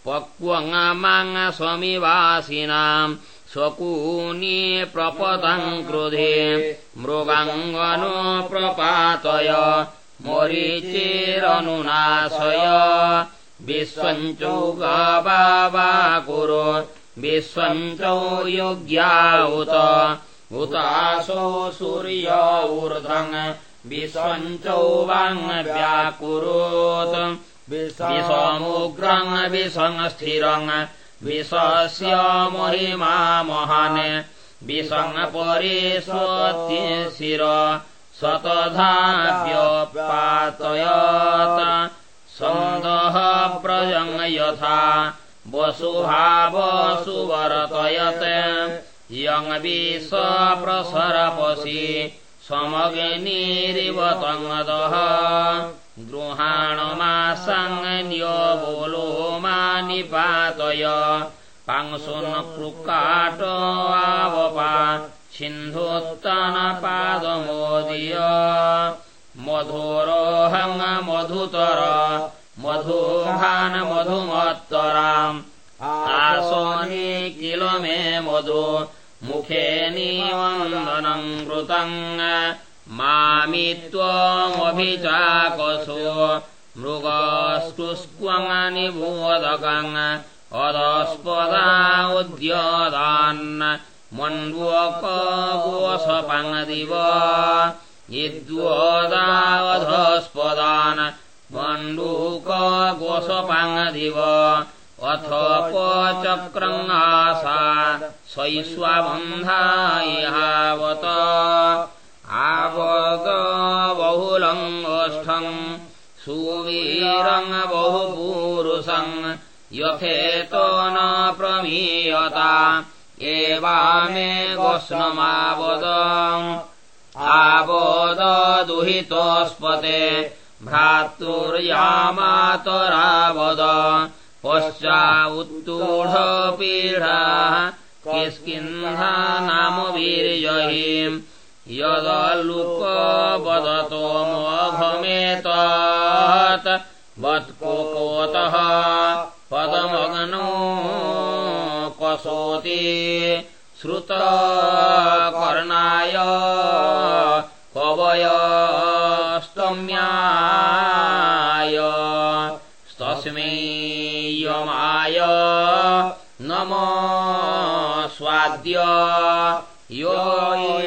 A: पक्वङ्माङ् स्वमिवासिनाम् स्वकूनी प्रपतम् क्रोधे। मृगाङ्गनो प्रपातय मरीचेरनुनाशय विश्वञ्चौ गावा कुरु। विश्वञ्चौ योग्या उत। उतासो सूर्य ऊर्ध्वम् विश्वञ्चौ वाङ् व्याकुरोत्। विषमुग्रम् विसंस्थिरम् विषस्य महिमा महान्। विसङ् परेष्वति शिर। सतधाव्यपातयत् सन्दः प्रजङ् यथा वसुभावसुवरतयत् यङ् विष प्रसरपसि समग्निरिवतङ्गदः गृहाणमासङ्न्यो मा निपातय पांसुन् आवपा सिन्धोत्तनपादमोदय मधुरोहङ् मधुतर मधुभान् मधुमत्तराम् आसोनि किल मे मधु मुखे निवन्दनम् कृतम् मामि त्वमभिचाकसो उद्यदान्। मण्डवकगोसपङ्दिव यद्वदावधस्पदान् मण्डूकगोसपाङ्दिव अथ पचक्रङ्गासा स्वैष्वबन्धायहावत आवग बहुलम् ओष्ठम् सुवीरम् बहुपूरुषम् यथेतो न प्रमीयता एवामे गोष्णमावद आवदुहितोऽस्पते भ्रातुर्यामातरावद पश्चा उत्तूढपीढाः किस्किन्धा नाम वीर्यहि यदलुकवदतो मोघमेतात् वत्कोकोतः पदमग्नो कसोति श्रुतकर्णाय कवयस्तम्याय तस्मै यमाय नम स्वाद्य यो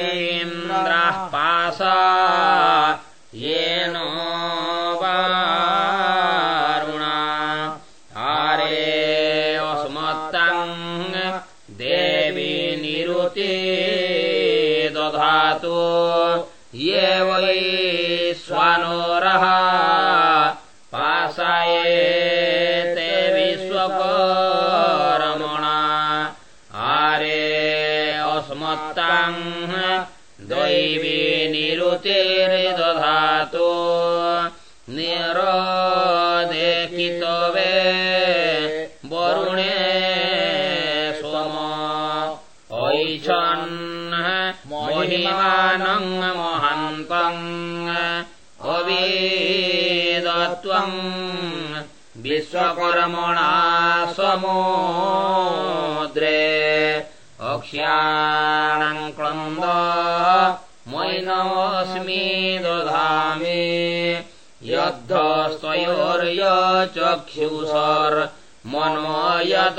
A: इन्द्रः पासा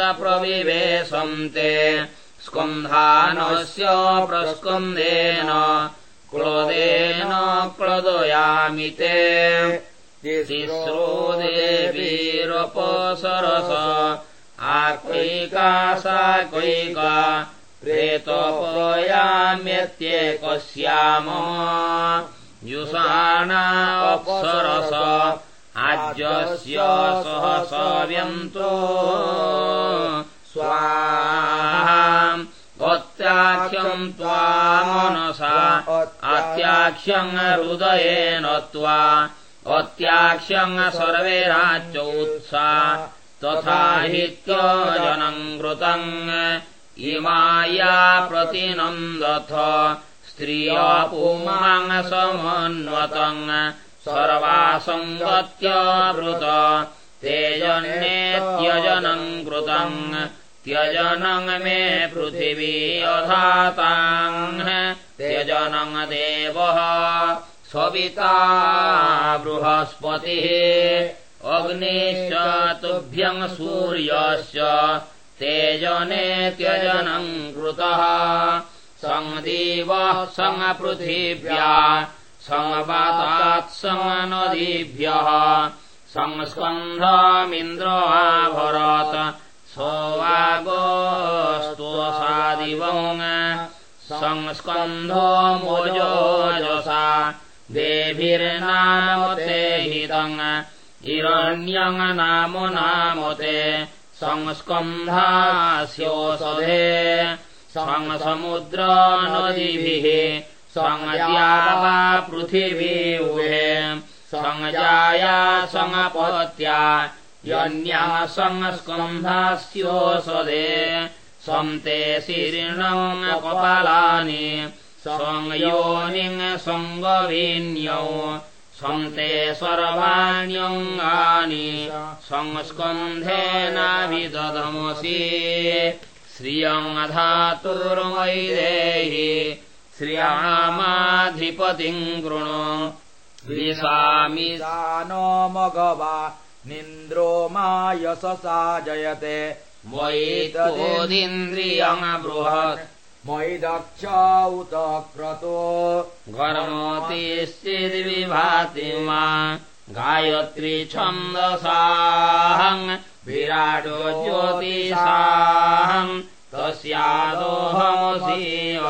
A: प्रविवेशन्ते स्कन्धानस्य प्रस्कन्देन क्रोधेन क्लदयामि ते। तिस्रो देवीरपसरस आकैका साकैका प्रेतपयाम्यत्येकस्या मम युषाणा अप्सरस आज्यस्य सहसव्यन्तो स्वा अत्याख्यम् त्वा मनसा अत्याख्यम् हृदयेन त्वा। अत्याख्यम् सर्वेराच्योत्सा तथा हित्यजनम् कृतम् इमाया प्रतिनन्दथ स्त्रियपुमाङ्समन्वतम् सर्वासङ्गत्यवृत तेजन्नेत्यजनम् कृतम् त्यजनम् मे पृथिवी अधाताम्। त्यजनम् देवः सविता बृहस्पतिः। अग्निश्च तुभ्यम् सूर्यश्च। तेजने त्यजनम् कृतः। सङ्दीवः सङ्पृथिव्या सङ्गपातात्सङ्गनदीभ्यः संस्कन्धमिन्द्रोभरत् सोवागोस्तोषादिवम् संस्कन्धो मोजोजसा देभिर्नामते हितम्। हिरण्यम् नामो नामते। संस्कन्धास्योषधे संसमुद्र नदीभिः संज्ञा पृथिवी उभे संजाया समपत्या यन्याः संस्कन्धास्योषधे सन्ते शीर्णम् कपालानि संयोनिम् सङ्गवीन्यौ सन्ते सर्वाण्यङ्गानि संस्कन्धेनाभिदधमसि श्रियङ्धातुर्मैदेहि श्रियामाधिपतिम् कृणु। विशामि
B: नो मघवा निन्द्रो मा यशसा जयते।
A: मयितोदिन्द्रियमबृहत्
B: मयि दक्ष उत क्रतो।
A: घर्मोतिश्चिद्विभाति मा गायत्री छन्दसाहम् विराटो ज्योतिषाहम् तस्यादोहमसीव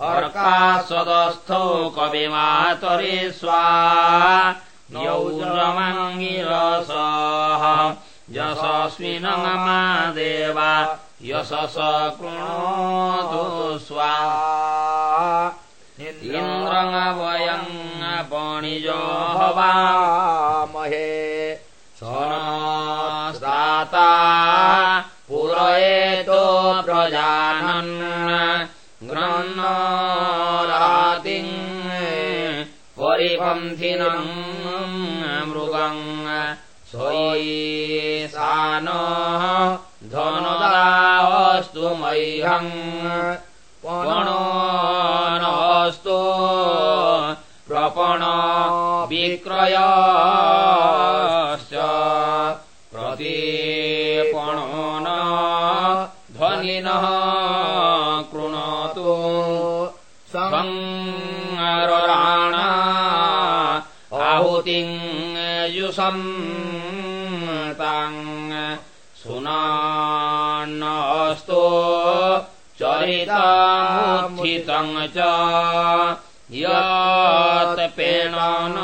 A: अर्कास्वदस्थौ कविमातरि स्वाहा यौद्रमङ्गिरसः यशस्विनङ्मा देवा। यशस कृणोतु स्वा। इन्द्रवयम् पणिजो
B: हवामहे
A: सोनस्ताता पुरयेतो प्रजानन् परिपन्थिनम् मृगम्। स्वयीसानो धनुदास्तु मह्यम्। पणो नस्तु प्रपण विक्रयश्च युषन्ताम् सुनान्नस्तु चरितामुत्थितम् च यत्पेण न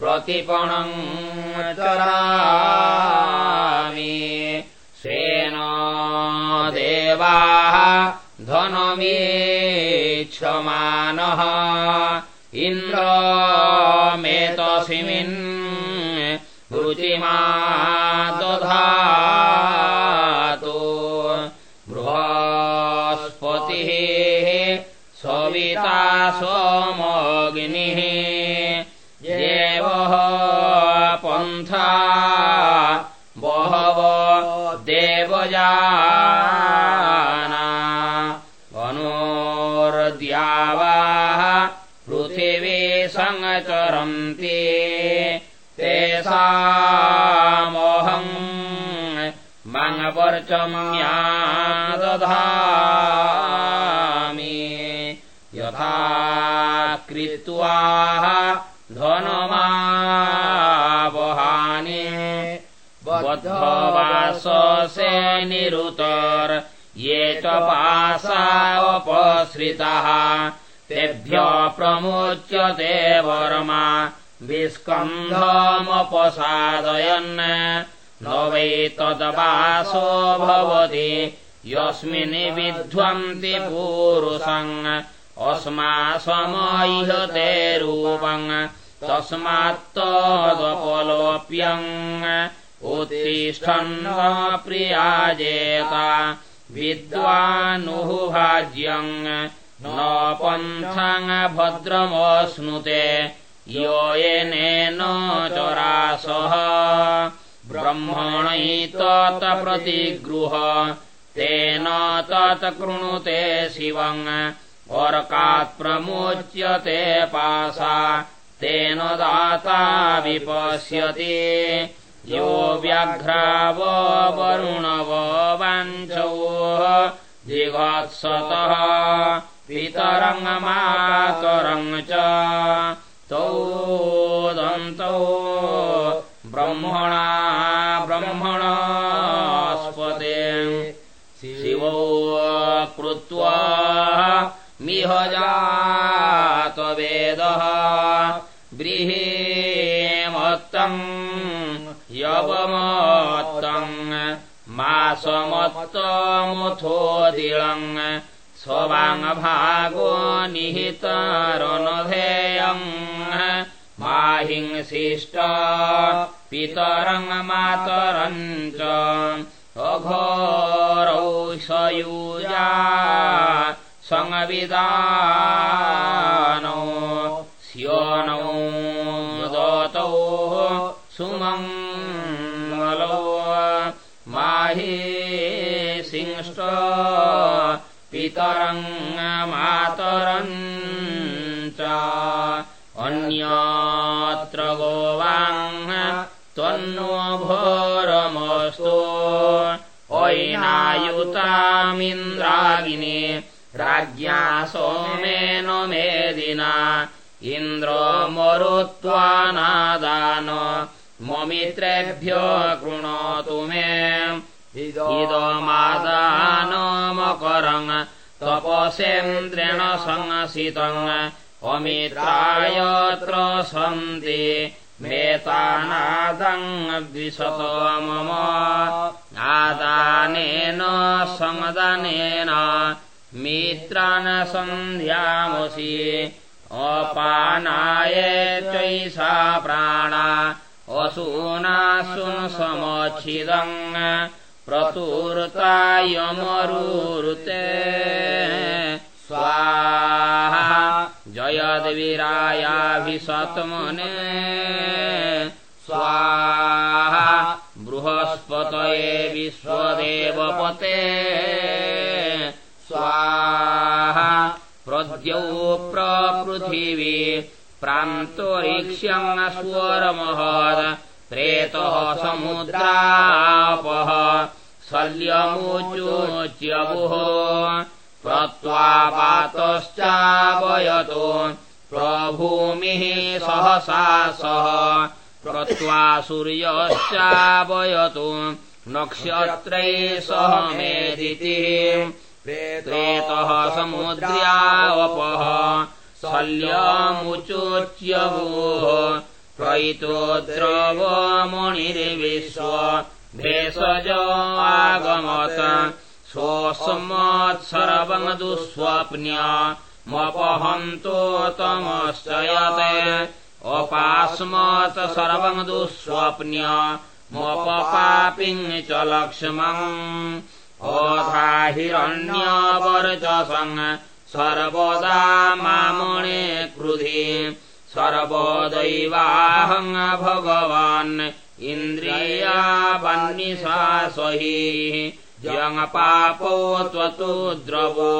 A: प्रतिपणम् चरामि। देवाः धनमीक्षमानः इन्द्रमेतसिमिन् रुचिमा दधातु बृहस्पतिः सविता सोमोऽग्निः। देवः पन्था बहव देवजाना सङ्चरन्ति तेषामोहम्। मङ्गपर्चम्या दधामि यथा कृत्वा धनमावहानि। बद्धवाससे निरुतर। ये च पासावपश्रिताः तेभ्य प्रमुच्यते वर्मा। विस्कन्धमपसादयन्। न वै तद्वासो भवति। यस्मिन् विध्वन्ति पूरुषम् अस्मासमह्यते रूपम् तस्मात्तदपलोप्यम्। उत्तिष्ठन् प्रियाजेता। विद्वानुः भाज्यम् न पन्थम् भद्रमश्नुते यो येनेन चरासः। ब्रह्मणैतत्प्रतिगृह तेन तत्कृणुते शिवम्। प्रमुच्यते पासा तेन दाता विपश्यति। यो व्याघ्रावो वरुणवो वाञ्छौ जिघत्सतः पितरङ्गमातरम् च तौ दन्तौ ब्रह्मणा ब्रह्मणास्पदे शिवो कृत्वा मिह जातवेदः व्रीहेमत्तम् यवमत्तम् मासमत्तमुथोदिळम् स्ववाङ्भागो निहितरनधेयम् माहिंसिष्ट पितरम् मातरम् च अघोरौ सयूजा संविदानौ स्योनौ दतौ सुमङ्गलौ माहि सिंष्ट मातरम् च अन्यत्र गोवाङ् त्वन्नो घोरमस्तु ऐनायुतामिन्द्रागिने राज्ञा सोमेन मेदिना। इन्द्रो मरुत्वा नादान ममित्रेभ्यो कृणोतु मे। इदमादानमकरम् तपसेन्द्रेण संसितम् अमित्रायत्र सन्ति मेतानादम् द्विशत मम। आदानेन समदानेन। मित्रान् सन्ध्यामसि। अपानाय चैषा प्राणा। असूनासुन् समच्छिदम् प्रतुर्तायमरुरुते स्वाहा जयद्विरायाभिषत्मने स्वाहा बृहस्पतये विश्वदेवपते। स्वाहा प्रद्यौ प्रपृथिवी प्रान्तोरीक्ष्यम् स्वरमहद प्रेतः समुद्रापः शल्यमुचोच्यगुः प्रत्वापातश्चावयतो प्रभूमिः सहसा सह क्रत्वा सूर्यश्चावयतो नक्षत्रैः सह मेदितिः प्रेतः समुद्र्यावपः प्रयितो द्रवमणिर्विश्व भेषज आगमत। दुःस्वप्न्य मपहन्तो तमश्चयते। अपास्मत् सर्वम् दुःस्वप्न्य च लक्ष्मम्। अधाहिरण्यवर्चसम् सर्वदा मामणे क्रुधि सर्वदैवाहम् भगवान् इन्द्रियावन्निशासहि जङ्पापो त्वतु द्रवो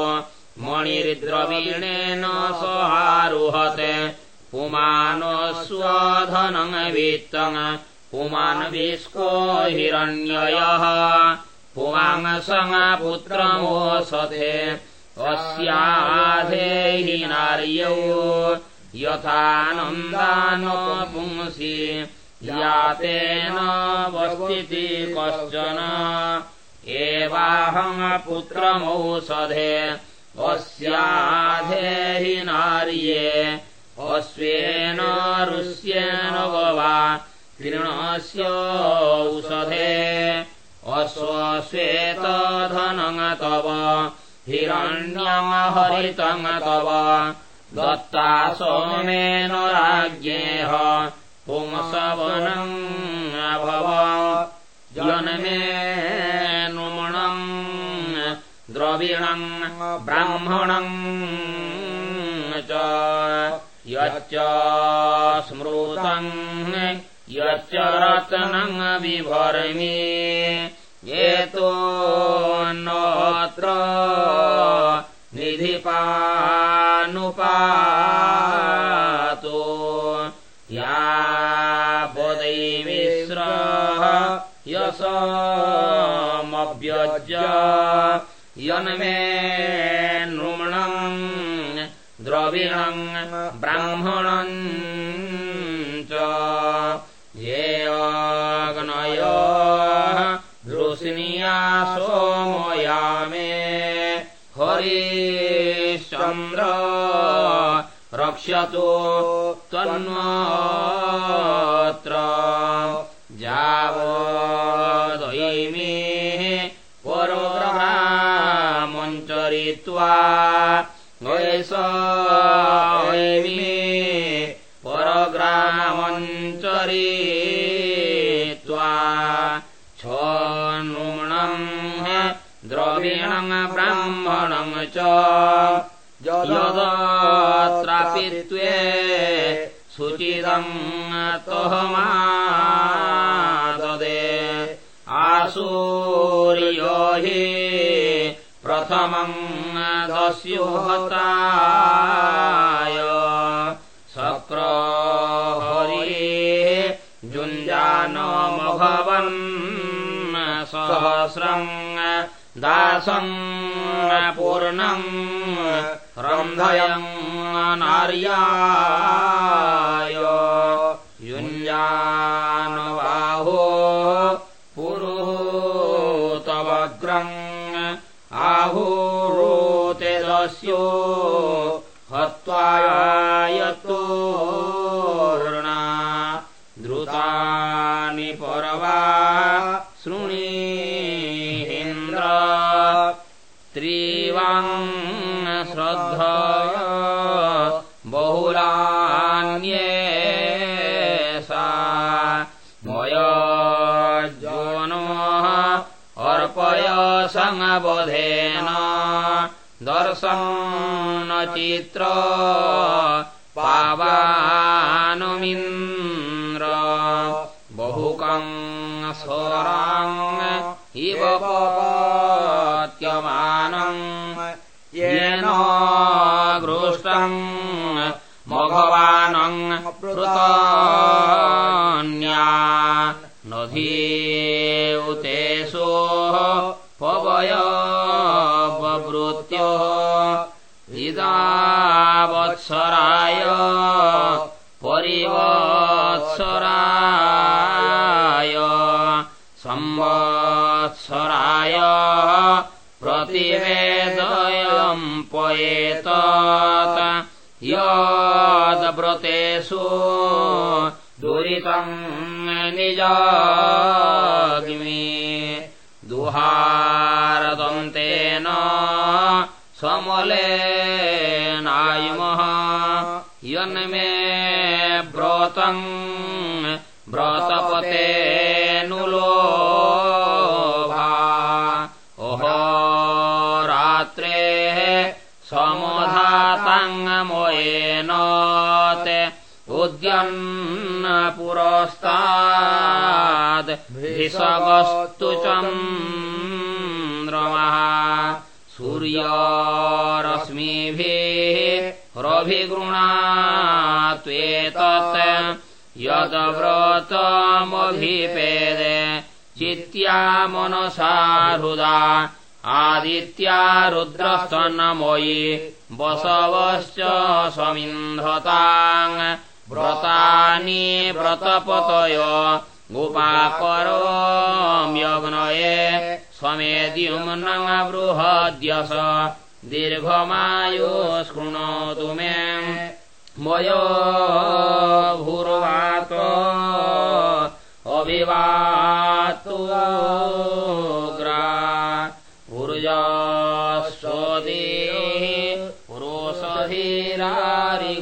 A: मणिर्द्रवीणेन सहारुहते। पुमानस्वधनम् वित्तम् पुमान्विष्को हिरण्ययः। पुमाङ्सङ्गपुत्रमोषधे अस्याधेहि नार्यौ यथानन्दानो पुंसि यातेन वस्तिति कश्चन एवाहम् पुत्रमौषधे अस्याधेहि नार्ये अश्वेन ऋष्येण कृणस्य औषधे अश्वश्वेतधनं तव हिरण्यम् हरितम् तव दत्ता सोमेन पुंसवनम् अभव जनमे नुमणम् द्रविणम् ब्राह्मणम् च यच्च स्मृतम् यच्च रत्नम् विभर्मि एतो नोऽत्र निधिपानुपातो या पदैमिश्रः यसमव्यज यन्मे नृम्णम् द्रविणम् ब्राह्मणम् च ये अग्नय दृशिन्या सोमया हरिश्चन्द्र रक्षतु त्वन्वत्र जावदयिमे परोग्रामञ्चरित्वा वयसयिमे परग्रामञ्चरित्वा छनृणम् द्रविणम् ब्राह्मणम् च यदत्रापि त्वे शुचिदम् तोहमाददे। आसूर्यो हि प्रथमम् दस्युहताय। शक्रहरि जुञ्जानमभवन् सहस्रम् दासम् पूर्णम् रन्धयम् नार्याय युञ्जानबाहो पुरुतवग्रम् आहुरोते दस्यो हत्वायतोर्णा द्रुतानि परवा शृणीन्द्र त्रीवाम् बहुलान्ये सा। मयज्वनो अर्पय समबोधेन। दर्शनचित्र पावानुमिन्द्र। बहुकम् स्वराम् इव पत्यमानम् येन गृष्टम् मघवानम् पृतन्या नधीउतेषो पवय बवृत्यो इदावत्सराय परिवत्सराय। संवत्सराय प्रतिवेदयम् पयेतत्। यद्व्रतेषु दुरितम् निजाग्मि। दुहारदन्तेन समलेनायुमः यन्मे व्रतम् व्रतपतेऽनुलोभा ते उद्यन्न पुरस्ताद् भिषगस्तु चन्द्रमः। सूर्यरश्मिभिः रभिगृणात्वेतत् यद्व्रतमभिपेदे चित्या मनसा हृदा आदित्या रुद्रस्तन्नमयि बसवश्च समिन्धताङ् व्रतानि व्रतपतय गोपाकरोम्यग्नये स्वमेद्युम्नङ् बृहद्यस दीर्घमायो शृणोतु मे वयो भूर्वातो देवातोग्रा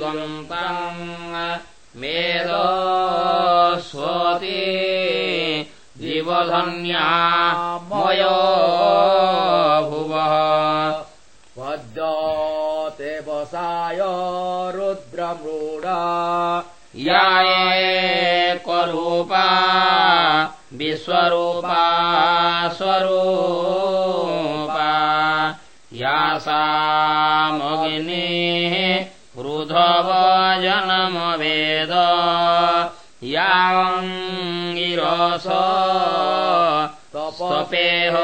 A: पुरोषधीरारिगन्तम् मेदस्वती जीवधन्या मयो भुवः।
B: पद्यते वसाय रुद्रमृडा
A: या एकरूपा विश्वरूपा स्वरूपा। या वृधवजनमवेद याङ्गिरस तपेह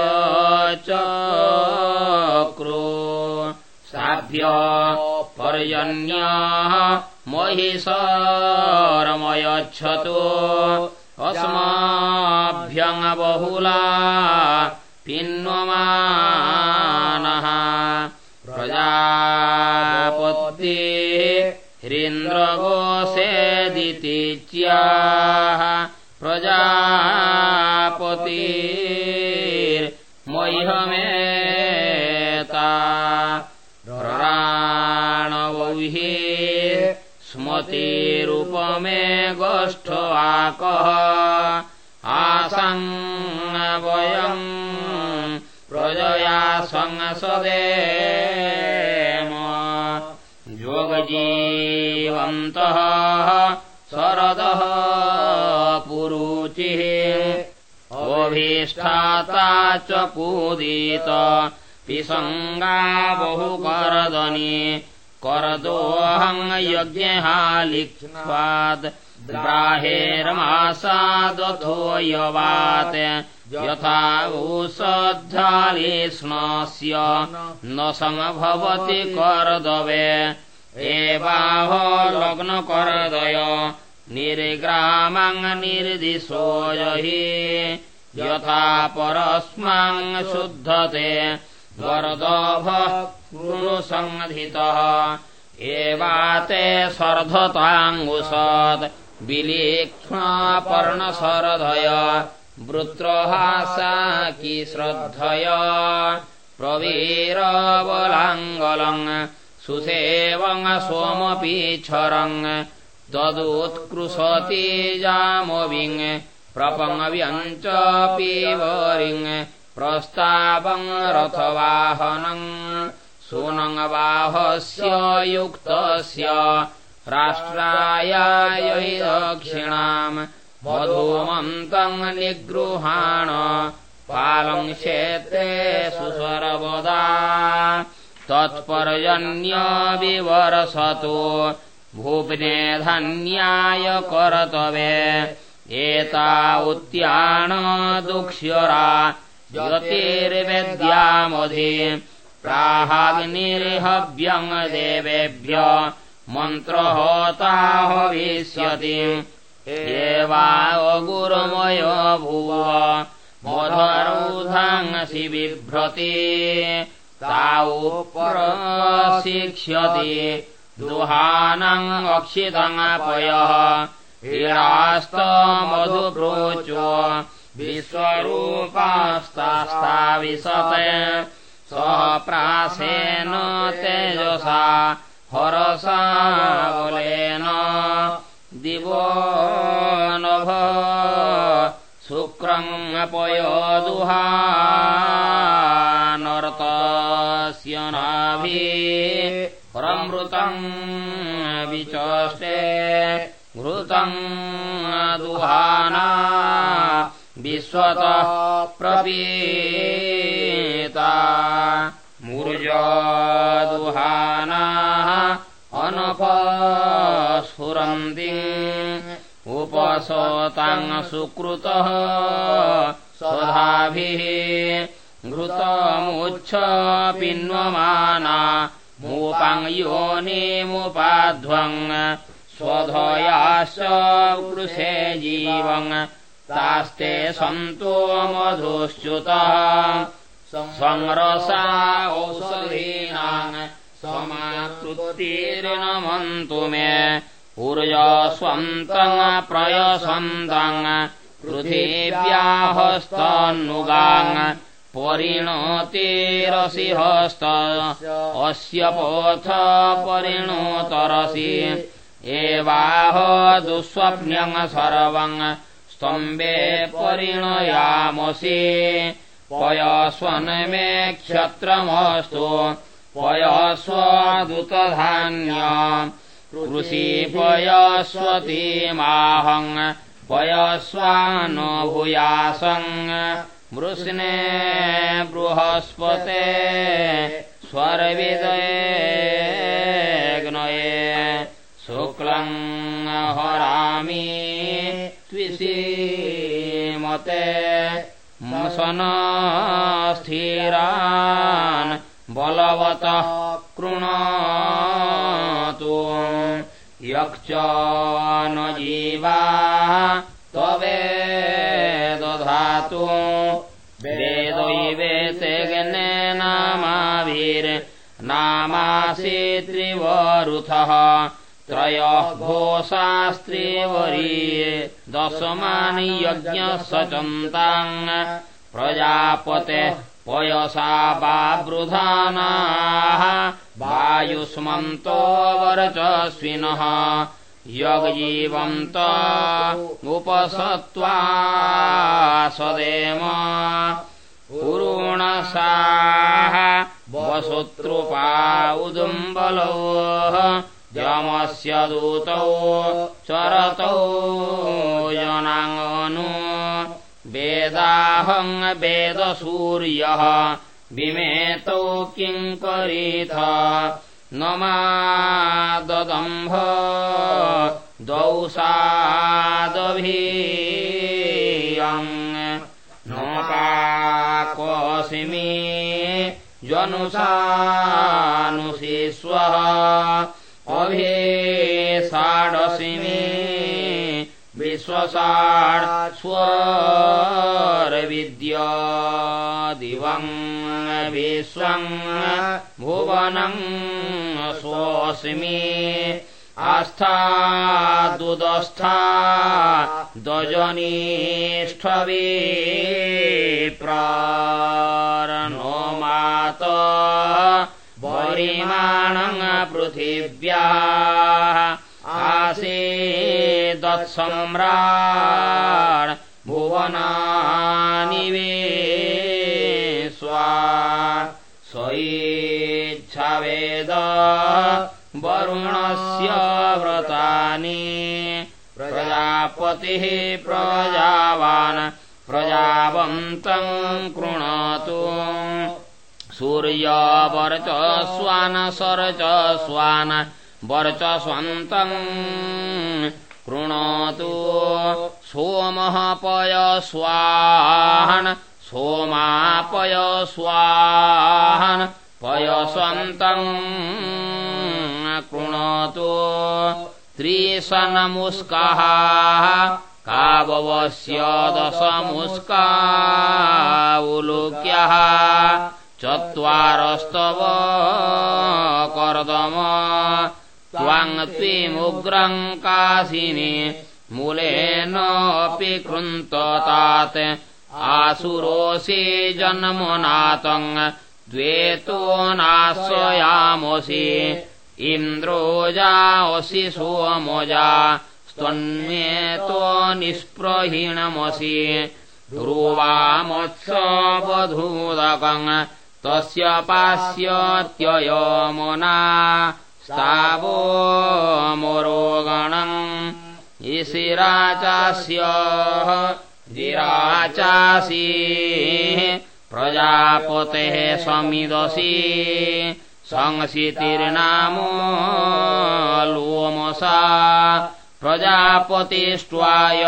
A: चक्रो। साभ्य पर्यन्यः महिषरमयच्छतु। अस्माभ्यङ्बहुला पिन्वमानः। प्रजापति ह्रीन्द्रगोसेदितीच्याः प्रजापतिर्मह्यमेता राणवौहि स्मतिरूपमे गोष्ठवाकः आसङ्गवयम् प्रजया संसदेम योगजीवन्तः शरदः पुरुचिः अभीष्ठाता च पूदित पिसङ्गा बहुकरदनि करदोऽहम् यज्ञहालिक्ष्वात् द्राहेर्मासादथो यवात् यथा ऊषद्धालिष्णस्य न समभवति करदवे एवाह लग्नकरदय निर्ग्रामाङ् निर्दिशो जहि यथा परस्मान् शुद्धते। वरदभः कृणुसङ्धितः एवाते सर्धताङ्गुषत्। विलीक्ष्णापर्णशरधय वृत्रहासाकी श्रद्धय। प्रवीरबलाङ्गलम् सुसेवङ् सोमपीच्छरङ् तदुत्कृशति जामविङ् प्रपङ्व्यञ्च पीवरिङ् प्रस्तावम् रथवाहनम् सुनङ्वाहस्य युक्तस्य। राष्ट्राय हि दक्षिणाम्। मधुमन्तम् निगृहाण। पालम् क्षेत्रे सुस्वरवदा तत्पर्जन्यविवरसतो भूप्ने धन्याय करतवे एता उत्यानदुक्ष्यरा ज्योतिर्वेद्यामधि प्राहाग्निर्हव्यम् देवेभ्य। मन्त्रहोता भविष्यति भुव। मधुरूधांसि बिभ्रति तावुप्रशिक्ष्यति दुहानम् अक्षितमपयः हीरास्तमधुप्रोचो विश्वरूपास्तास्ता विशते स्वप्रासेन तेजसा हरसा बलेन। दिवो नभ शुक्रमपयोदुहानर्तस्य नाभि प्रमृतम् विचष्टे घृतम् दुहाना विश्वतः प्रपीता मूर्जदुहानाः अनपस्फुरन्ति उपसताम् सुकृतः। स्वधाभिः घृतमुच्छ पिन्वमाना मूपाङ् योनिमुपाध्वम्। स्वधयाश्च कृशे जीवम्। तास्ते सन्तो मधुश्च्युतः। संरसा औषधीनाम्। समाकृतीर्नमन्तु मे ऊर्जस्वन्तम् प्रयसन्तम् पृथिव्याहस्तन्नुगाङ् परिणोतिरसि हस्त अस्य पोथ परिणोतरसि। एवाह दुःस्वप्न्यङ् सर्वम् स्तम्बे परिणयामसि। पयस्वन्मे क्षत्रमस्तु पयस्वदुतधान्य कृषिपयस्वतीमाहम् पयस्वानुभूयासम् मृष्णे बृहस्पते स्वर्विदयेग्नये शुक्लम् हरामि त्विषीमते मसनस्थिरान् बलवतः कृणतु यक्ष न जीवा त्ववे दधातु वेदैवेते नामासि त्रिवरुथः। त्रयः घोषास्त्रिवरीये दशमानि यज्ञः सचन्ताङ् प्रजापतेः पयसा बावृधानाः वायुष्मन्तो वरचस्विनः यगजीवन्त उपसत्त्वा सदेम पुरुणसाः वसुतृपा उदुम्बलौ यमस्य दूतौ चरतौ वेदाहम् वेदसूर्यः। विमेतौ किङ्करीथ न मा ददम्भ। द्वौ सादभीयम् नोपाकोऽसिमि जनुषानुषि स्वः। अभे षाडसिमि विश्वषाड् स्वरविद्या दिवम् विश्वम् भुवनम् स्वस्मि आस्था दुदस्था दजनीष्ठवी प्रारणो मात परिमाणम् पृथिव्या आसीदत्सम्राट् भुवनानि वे स्वा स्वैच्छवेद वरुणस्य व्रतानि प्रजापतिः प्रजावान् प्रजावन्तम् कृणोतु। सूर्यवर्च स्वान सरच स्वान वर्चस्वन्तम् कृणोतु। सोमः पय स्वाहन् सोमापय स्वाहन् पयस्वन्तम् कृणोतु। त्रिशनमुस्काः कावस्य दशमुस्का उलुक्यः चत्वारस्तव कर्दम त्वाङ् त्विमुग्रम् कासिनि मूलेनापि कृन्ततात्। आसुरोऽसि जन्मनातम् द्वेतो नाश्रयामसि इन्द्रोजासि सोमजा स्तन्मेतो निःस्प्रहीणमसि ध्रुवामत्सवधूदकम् तस्य पास्यत्ययमुना स्थावो मोरोगणम् इशिराचास्य गिराचासि प्रजापतेः समिदसि संसितिर्नामो लोमसा प्रजापतिष्ट्वाय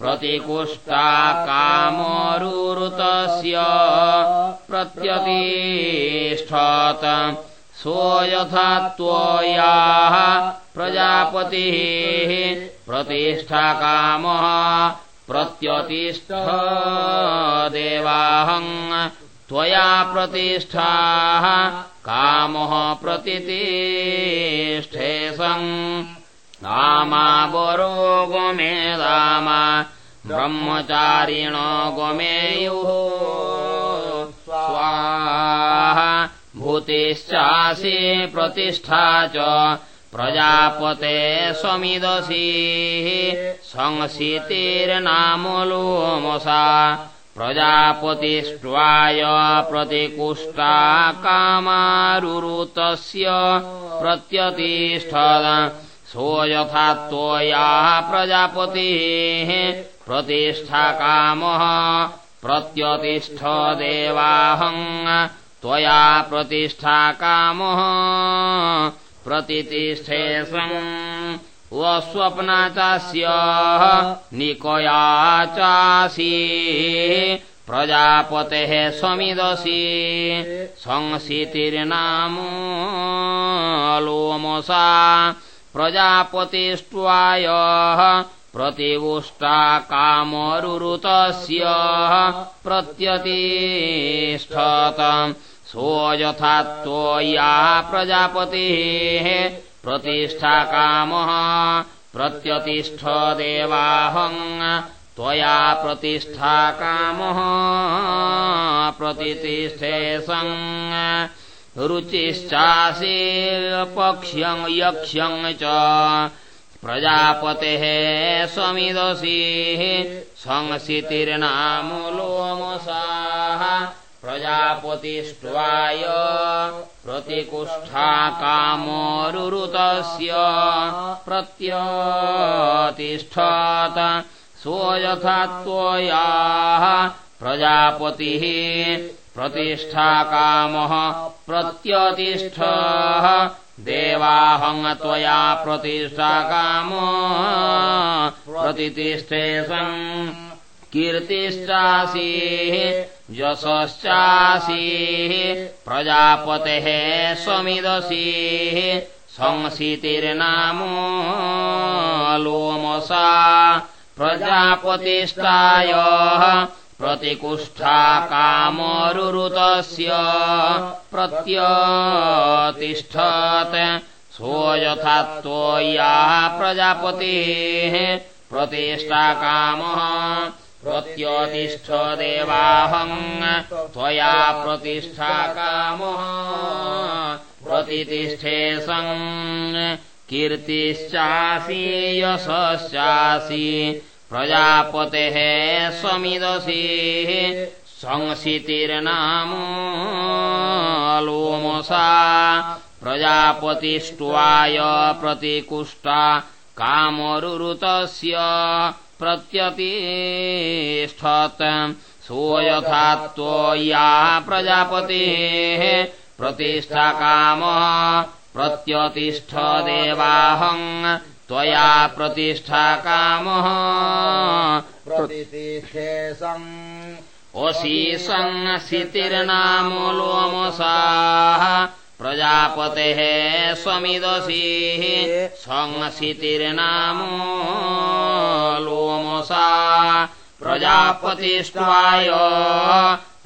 A: प्रतिकुष्टा कामरुतस्य प्रत्यतिष्ठत यथा त्वयाः प्रजापतिः प्रतिष्ठाकामः प्रत्यतिष्ठ देवाहम् त्वया प्रतिष्ठाः कामः प्रतितिष्ठेसम् आमा वरो गोमेदामा ब्रह्मचारिण गोमेयुः स्वाहा भूतिश्चासि प्रतिष्ठा च प्रजापते स्वमिदसि। संसितिर्नामलोमसा प्रजापतिष्ट्वाय प्रतिकुष्टा कामारुरुतस्य प्रत्यतिष्ठद। सो यथा त्वया प्रजापतिः प्रतिष्ठाकामः प्रत्यतिष्ठ देवाहम् त्वया प्रतिष्ठाकामः प्रतितिष्ठे स्वम् स्वप्ना चास्य निकया चासि प्रजापतेः स्वमिदसि संसितिर्नामो लोमसा प्रजापतिष्ट्वाय प्रतिवुष्टा कामरुरुतस्य प्रत्यतिष्ठत सो यथा त्वया प्रजापतिः प्रतिष्ठाकामः प्रत्यतिष्ठ देवाहम्। त्वया प्रतिष्ठाकामः प्रतितिष्ठे सन् रुचिश्चासि पक्ष्यम् यक्ष्यम् च प्रजापतेः स्वमिदसि संसितिर्नामुलोमसाः प्रजापतिष्ट्वाय प्रतिकुष्ठा कामोरुरुतस्य प्रत्यतिष्ठत सो यथा त्वयाः प्रजापतिः प्रतिष्ठाकामः प्रत्यतिष्ठ। देवाहम् त्वया प्रतिष्ठाकामो प्रतितिष्ठे सन् कीर्तिश्चासि यशश्चासि प्रजापतेः स्वमिदसि। संसितिर्नामो लोमसा प्रजापतिष्ठाय प्रतिकुष्ठा कामरुरुतस्य प्रत्यतिष्ठत्। सो यथा त्वया प्रजापतिः प्रतिष्ठाकामः। प्रत्यतिष्ठ देवाहम् त्वया प्रतिष्ठाकामः। प्रतितिष्ठे सन् कीर्तिश्चासि यशश्चासि प्रजापतेः स्वमिदसि संसितिर्नामोलोमसा प्रजापतिष्ट्वाय प्रतिकुष्टा कामरुरुतस्य प्रत्यतिष्ठत्। सो यथा त्वया प्रजापतेः प्रतिष्ठाकामः त्वया प्रतिष्ठाकामः
B: प्रतितिष्ठे सन्
A: असि संसितिर्नामोलोमसाः प्रजापतेः स्वमिदसिः संसितिर्नामो लोमसा प्रजापतिष्ट्वाय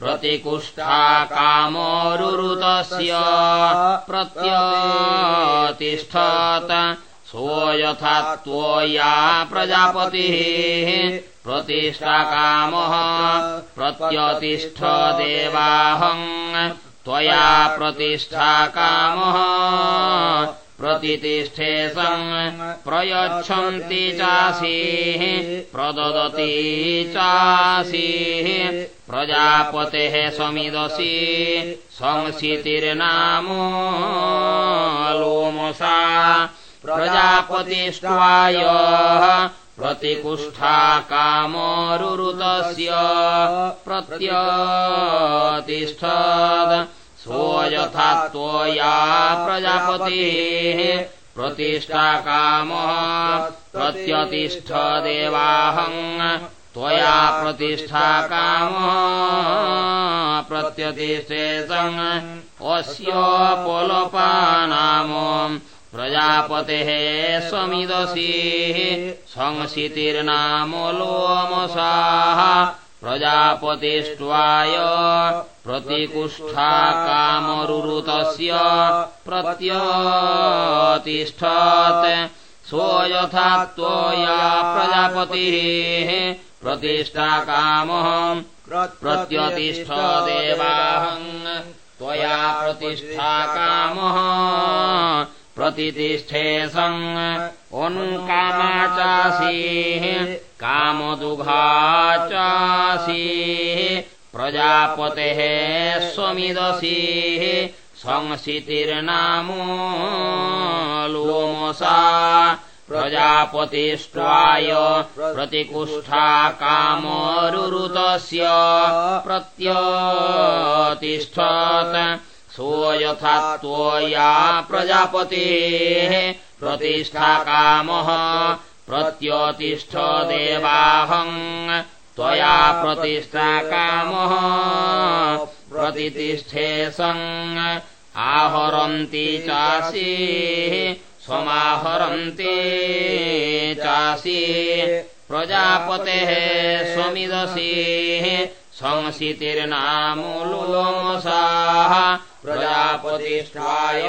A: प्रतिकुष्ठा कामोरुरुतस्य प्रत्यतिष्ठत सो यथा त्वया प्रजापतिः प्रतिष्ठाकामः प्रत्यतिष्ठ देवाहम् त्वया प्रतिष्ठाकामः प्रतितिष्ठे सन् प्रयच्छन्ति चासीः प्रददति चासीः प्रजापतेः स्वमिदसि संसितिर्नामो लोमसा प्रजापतिष्ट्वाय प्रतिकुष्ठा कामोरुरुतस्य प्रत्यतिष्ठद सो यथा त्वया प्रजापतिः प्रतिष्ठाकामः प्रत्यतिष्ठ देवाहम् त्वया प्रतिष्ठाकामः प्रत्यतिष्ठे सन् अस्योपलोपानाम प्रजापतेः स्वमिदसिः संसितिर्नामो लोमसाः प्रजापतिष्ट्वाय प्रतिकुष्ठा कामरुरुतस्य प्रत्यतिष्ठत्। सो यथा त्वया प्रजापतिः प्रतिष्ठा कामः प्रत्यतिष्ठ देवाहम् त्वया प्रतिष्ठा कामः प्रतिष्ठे सन् अनुकामा चासीः कामदुघा चासीः प्रजापतेः स्वमिदसीः संसितिर्नामो लोमसा प्रजापतिष्ट्वाय प्रतिकुष्ठा कामरुरुतस्य प्रत्यतिष्ठत् सो यथा त्वया प्रजापतेः प्रतिष्ठा कामः प्रत्यतिष्ठ देवाहम् त्वया प्रतिष्ठा कामः प्रतिष्ठे सन् आहरन्ति चासी समाहरन्ति चासी प्रजापतेः स्वमिदसी संसितिर्नामुलोमसाः प्रजापतिष्ठाय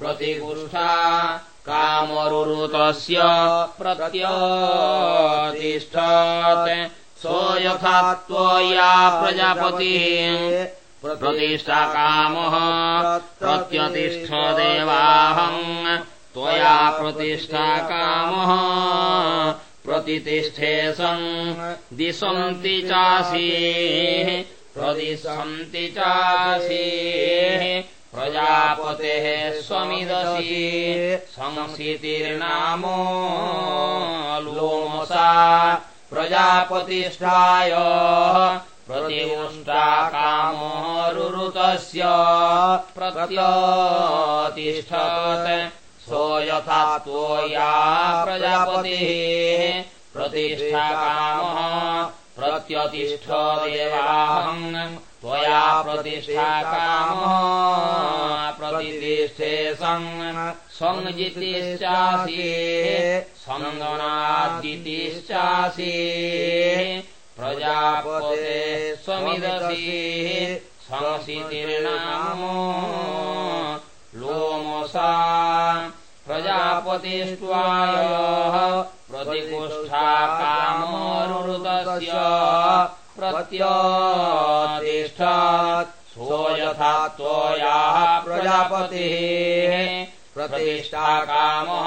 A: प्रतिपुष्ठा कामरुरुतस्य प्रत्यतिष्ठत्। सो यथा त्वया प्रजापतिः प्रतिष्ठा कामः प्रत्यतिष्ठ देवाहम् त्वया प्रतिष्ठा कामः प्रतिष्ठे सन् दिशन्ति चासीः प्रदिशन्ति चासीः प्रजापतेः स्वमिदसी संसितिर्नामो लोमसा प्रजापतिष्ठाय प्रतिष्ठा कामोरुतस्य प्रत्यतिष्ठत् सो यथा त्वया प्रजापतिः प्रतिष्ठा कामः प्रत्यतिष्ठ देवाहम् त्वया प्रतिष्ठा कामः प्रतिष्ठे सन् संजितिश्चासी सङ्गनाजितिश्चासी प्रजापते स्वमिदसी संसितिर्नामो लोमसा प्रजापतिष्ट्वाय प्रतिपुष्ठा कामोरुतस्य प्रत्यतिष्ठत् सो यथा त्वयाः प्रजापतिः प्रतिष्ठा कामः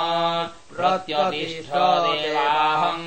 A: प्रत्यतिष्ठ देवाहम्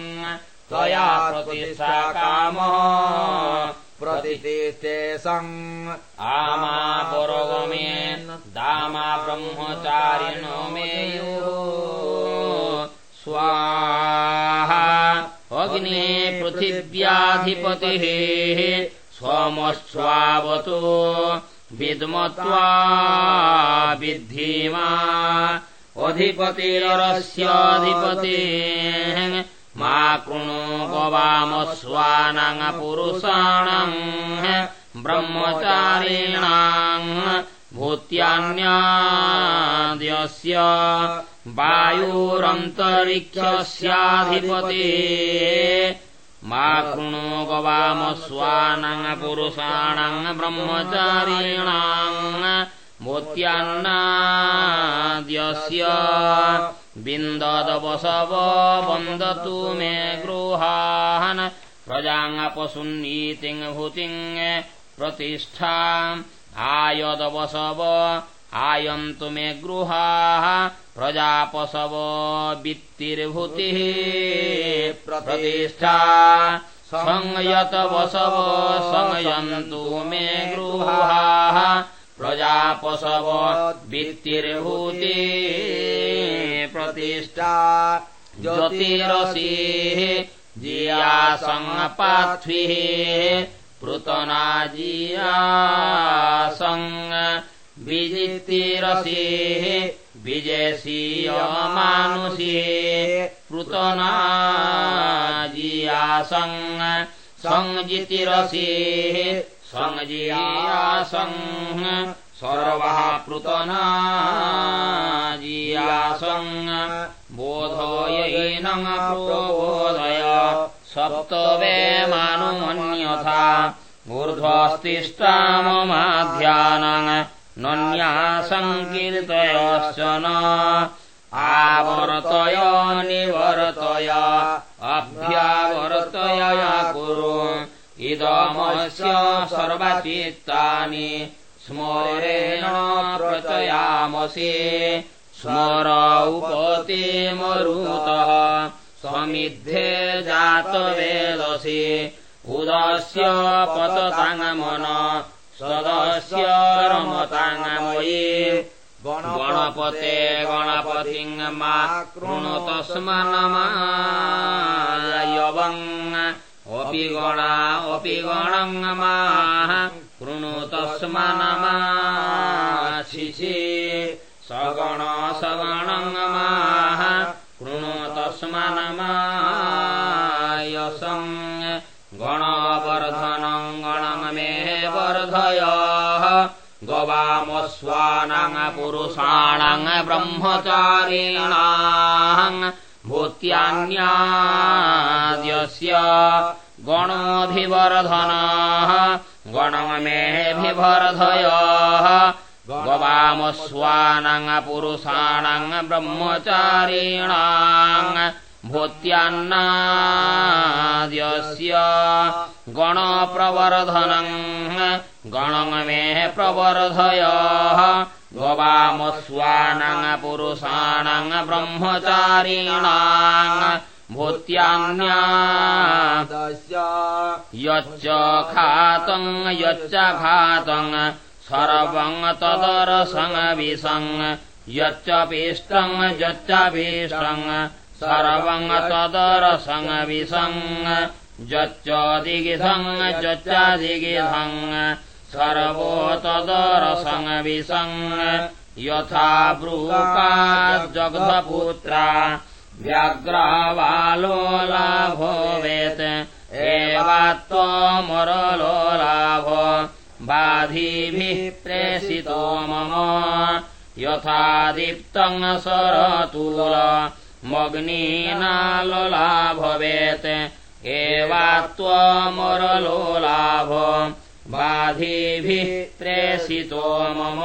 A: त्वया प्रतिष्ठा कामः
B: प्रतिष्ठे सन्
A: आमा पुरोगमे दामा ब्रह्मचारिणो मेयो। स्वाहा। अग्ने पृथिव्याधिपतिः सोमस्वावतो। विद्मत्वा विद्धीमा अधिपतिरस्याधिपतेः मा कृणो गवामस्वानाङ् पुरुषाणाम् ब्रह्मचारिणाम् भूत्यान्याद्यस्य वायुरन्तरिक्षस्याधिपते। मा कृणो गवामस्वानाङ् पुरुषाणाम् ब्रह्मचारिणाम् भूत्यान्नाद्यस्य बिन्ददवसव वन्दतु मे गृहान् प्रजाङ्पशुन्नीतिङ् भूतिङ् प्रतिष्ठा आयदवसव आयन्तु मे गृहाः प्रजापसव वित्तिर्भूतिः प्रतिष्ठा संयतवसव संयन्तु मे गृहाः प्रजापसव वित्तिर्भूति प्रतिष्ठा ज्योतिरसीः जियासङ्पाथ्विः पृतना जियासङ् विजितिरसीः विजयसीयमानुषी पृतना जियासङ् संजितिरसीः संजियासङ् सर्वः पृतना जियासङ् बोधयैनम् प्रोबोधय। सप्तवे मानुमन्यथा ऊर्ध्वस्तिष्ठाममाध्यानम् नन्यासङ्कीर्तयश्च न। आवर्तय निवर्तय अभ्यावर्तय कुरु। इदमस्य सर्वचित्तानि स्मरेण प्रचयामसि स्मर उपते मरुतः समिद्धे जातवेदसि उदस्य पतताङ्गमन सदस्य रमताङ्गमयि गणपते गणपतिम् मा कृणुतस्मनमायवम् अपि गणा अपि गणम् माः कृणुतस्मनमाशिषि सगण सगणम् माः कृणुतस्मनमायसम् गणवर्धनम् गणम् मे वर्धय गवामस्वानाङ् पुरुषाणाङ् ब्रह्मचारिणाम् भूत्यान्याद्यस्य गणोऽभिवर्धनाः गणमेऽभिवर्धय गवामस्वानाङ् पुरुषाणाम् ब्रह्मचारिणाम् भूत्यान्नाद्यस्य गणप्रवर्धनम्। गणमे प्रवर्धय गवामस्वानाङ् पुरुषाणाम् ब्रह्मचारिणाम् भूत्यान्या यच्च खातम् यच्च खातम् यच्च पीष्टम् भीष्टम् सर्वम् तदरसङ्विषम् यच्च दिगिधम् यच्च दिगिधम् सर्वो तदरसङ्विषम् यथा ब्रूका जग्धपुत्रा व्याघ्रावालोलाभो वेत् एवात्वमरलोलाभो बाधीभिः प्रेषितो मम। यथा दीप्तम् सरतूल मग्नीनालोला भवेत् एवात्वमरलोलाभ बाधीभिः प्रेषितो मम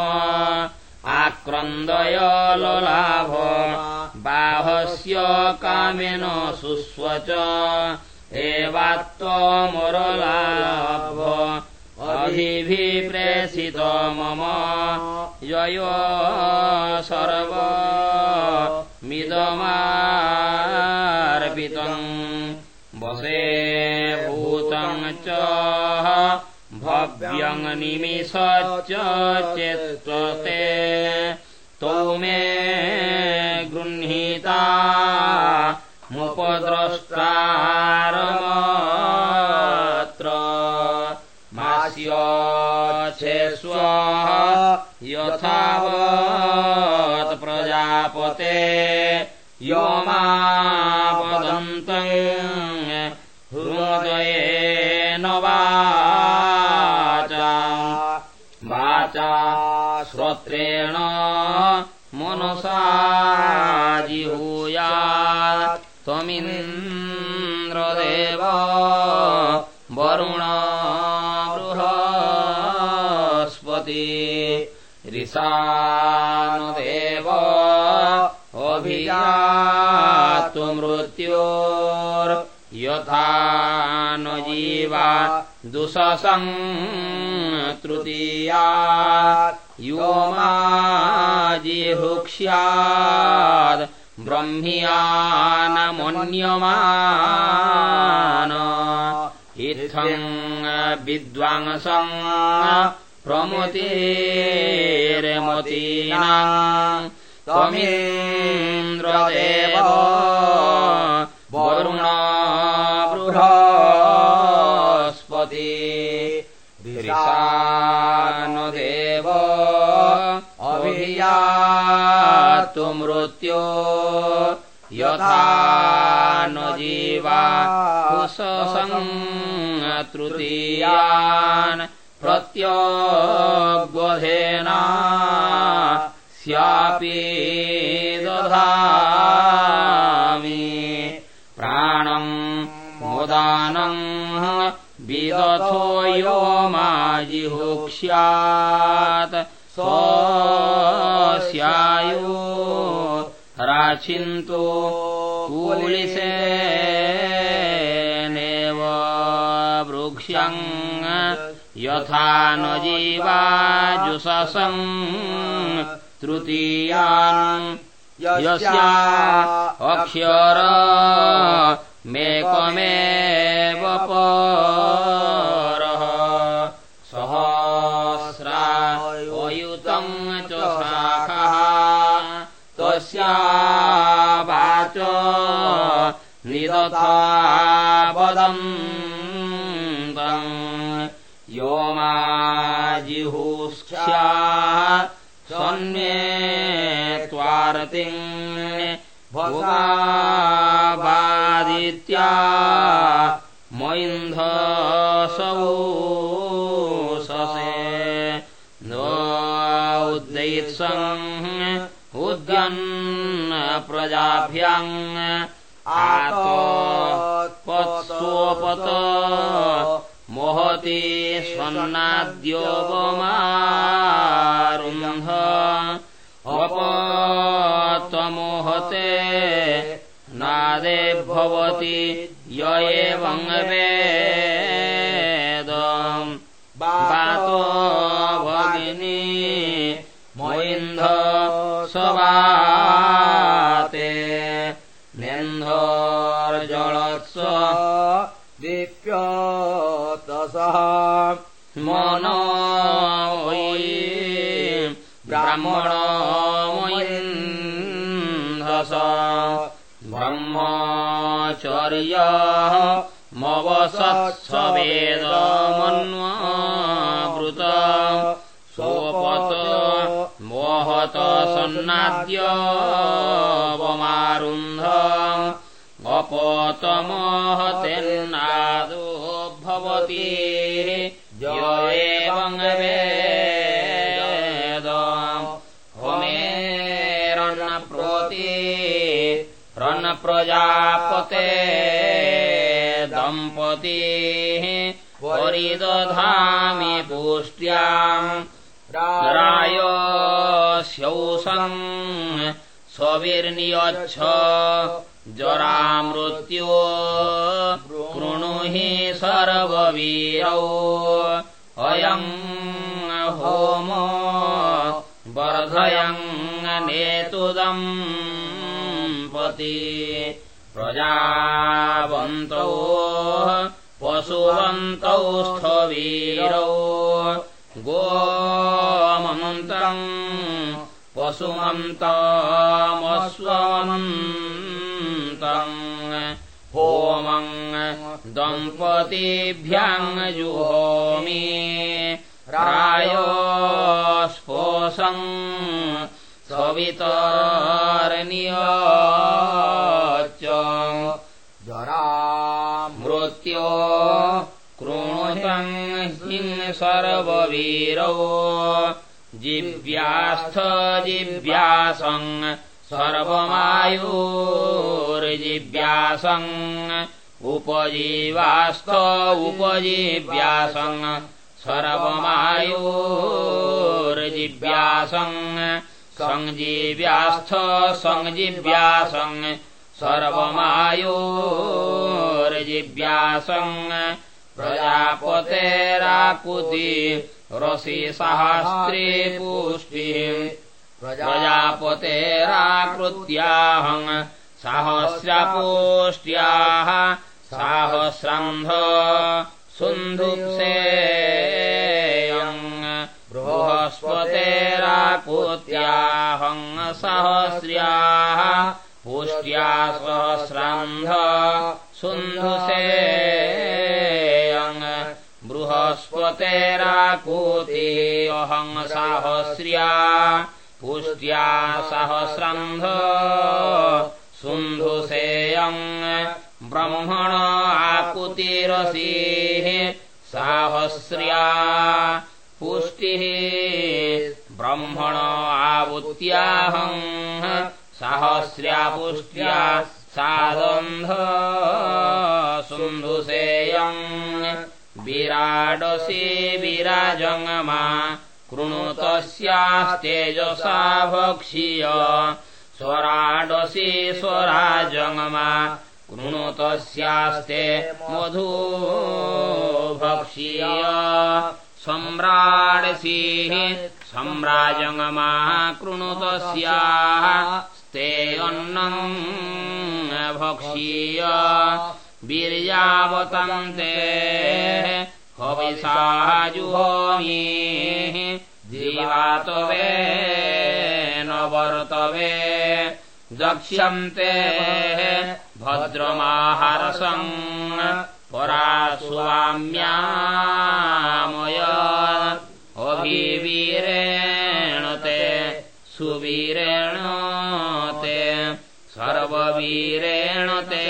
A: आक्रन्दय लोलाभ बाहस्य कामेन सुस्वच। अधिभिः प्रेषितो मम ययो सर्व निमिषच्च चित्वते तौ मे गृह्णीता मुपद्रष्टारमात्र। मास्यच्छेष्व यथावत् प्रजापते। यो मा श्रोत्रेण मनसा जिहूयात् त्वमिन्द्रदेव वरुण बृहस्पति ऋषानुदेव अभियातु मृत्योर्यथा न जीवा दुःसम् तृतीया यो मा जिहुक्ष्याद् ब्रह्मियानमन्यमान इत्थम् विद्वांसम् प्रमतेर्मतीनाम् त्वमिन्द्रदेव वरुण बृहस्पति ऋषानुदेव अभियातु मृत्यो यथा न जीवा कुशसम् तृतीयान् प्रत्यग्वधेना स्यापि दधामि प्राणम् मुदानम् विदथो यो मा जिहुक्ष्यात् स्वस्यायो छिन्तु कूलिसेनेव वृक्ष्यम् यथा न जीवाजुषसम् तृतीयान् यस्या अक्षर मेकमेव परः सहस्रायुतम् च शाखः तस्या वाच निदथापदम् यो मा जिहुष्या सन्मे त्वारतिम् भोगाबादित्या मैन्धसौ ससे नोद्दैत्सम् उद्यन् प्रजाभ्यम् आत्पत्सोपत मोहति स्वन्नाद्योपमारुन्ध अपत्वमोहते नादे भवति य एवं वेद। वातो भगिनी मोइन्ध सवाते नेन्धर्जलत्स
B: दीप्यतसः।
A: मनो ब्राह्मणमयिन्धस ब्रह्मचर्य मवसत्सवेदमन्वृत सोपत मोहत सन्नाद्यवमारुन्ध अपतमहतेन्नादो भवति। य एवं रन्नप्रजापते दम्पतिः परिदधामि पुष्ट्याम् रायस्यौसम् स्वविर्नियच्छ जरामृत्यो कृणु हि सर्ववीरौ। अयम् होम वर्धयम् नेतुदम् प्रजावन्तौ पशुवन्तौ स्थवीरौ गोमन्तम् पशुमन्तमस्वमन्तम् होमम् दम्पतीभ्याम् जुहोमि रायोस्पोषम् सवितर्नियच्च
B: जरा
A: मृत्यो कृणुतम् हिं सर्ववीरौ जिव्यास्थ जिव्यासम् सर्वमायुर्जिव्यासम् उपजीवास्थ उपजीव्यासम् सर्वमायुर्जिव्यासम् सञ्जीव्यास्थ सञ्जीव्यासम् सर्वमायुर्जिव्यासम् प्रजापतेराकुति रसि सहस्रे पुष्टिः। प्रजापतेराकृत्याहम् सहस्रपुष्ट्याः। साहस्रन्ध सुन्धुप्सेयम् बृहस्पतेराकृत्याहम् सहस्र्याः पुष्ट्या सहस्रान्ध सुन्धुसेयम् बृहस्पतेराकूतिः अहम् साहस्र्या पुष्ट्या सहस्रन्ध सुन्धुसेयम् ब्रह्मण आकुतिरसीः साहस्र्या पुष्टिः ब्रह्मण आवुत्याहम् सहस्र्या पुष्ट्या सादन्ध सुन्धुसेयम् विराडसि विराजङ्मा कृणुतस्यास्तेजसा भक्षीय स्वराडसि स्वराजङ्मा कृणुतस्यास्ते मधु भक्ष्य सम्राडसिः सम्राजङ्मा कृणुतस्यास्ते अन्नम् भक्ष्य वीर्यावतन्ते हविषाजुहोमि जीवातवे न वर्तवे दक्ष्यन्ते भद्रमाहारसम् अभिवीरेण ते सुवीरेण ते सर्ववीरेण ते।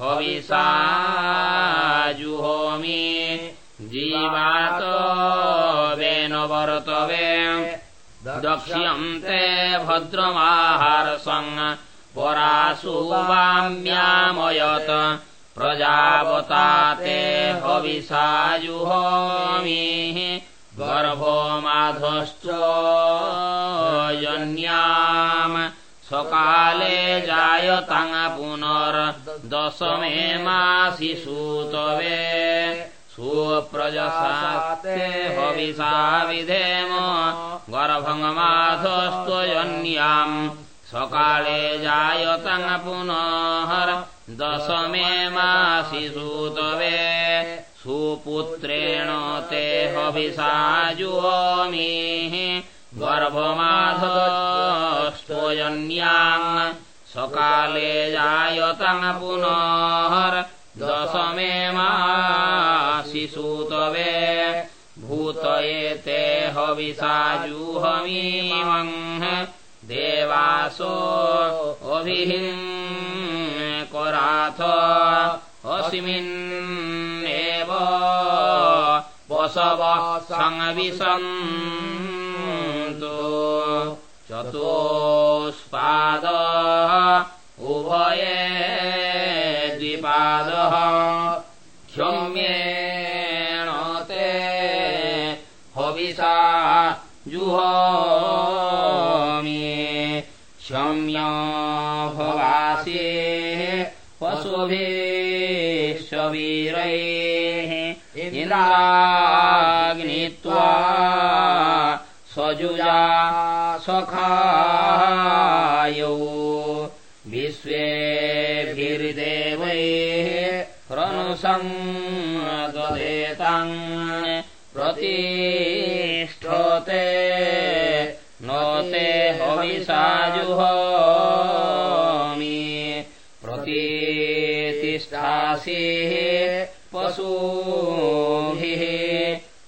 A: हविषाजुहोमि जीवात वेन वर्तवे दक्ष्यन्ते भद्रमाहारसङ् परासुवाम्यामयत् प्रजावताते हविषाजुहोमि गर्भो माधश्च जन्याम् सकाले जायताङ पुनर्दशमे मासि सूतवे सुप्रजसाते हविषा विधेम गर्भङ्माधस्त्वजन्याम् सकाले जायताङ पुनः दशमे मासि सूतवे सुपुत्रेण ते हविषाजुहोमिः। गर्भमाधस्त्वजन्याम् सकाले जायताङ पुनः दशमे मासि सूतवे। भूत एते हविषाजुहमीमम् देवासो अभिहिम् कराथ अस्मिन्नेव पशवः संविशन्तु चतुष्पाद उभये द्विपादः। क्षम्येण ते हविषा जुहोमि। क्षम्य भवासि पशुभिश्ववीरैः इन्द्राग्नित्वा स्वजुजा सखायौ विश्वेभिर्देवैः क्रनुसंददेताम् प्रतिष्ठते नो ते हविषाजुहोमि प्रतितिष्ठासि पशुभिः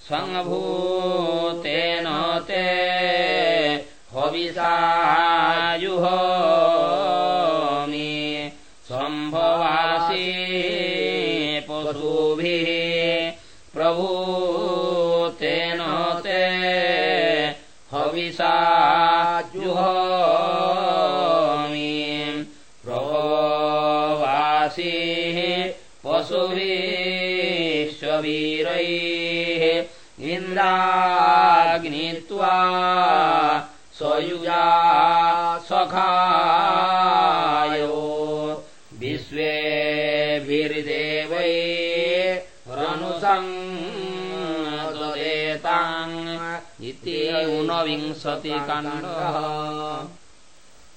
A: सङ्भूतेन ते हविषाजुहोमि सम्भवासि पशुभिः प्रभूतेन ते हविषाजुहोमि पशुभिश्ववीरैः इन्द्राग्नित्वा स्वयुजा सखायो विश्वेभिर्देवै रनुसंदेताम् इति ऊनविंशतिकाण्डः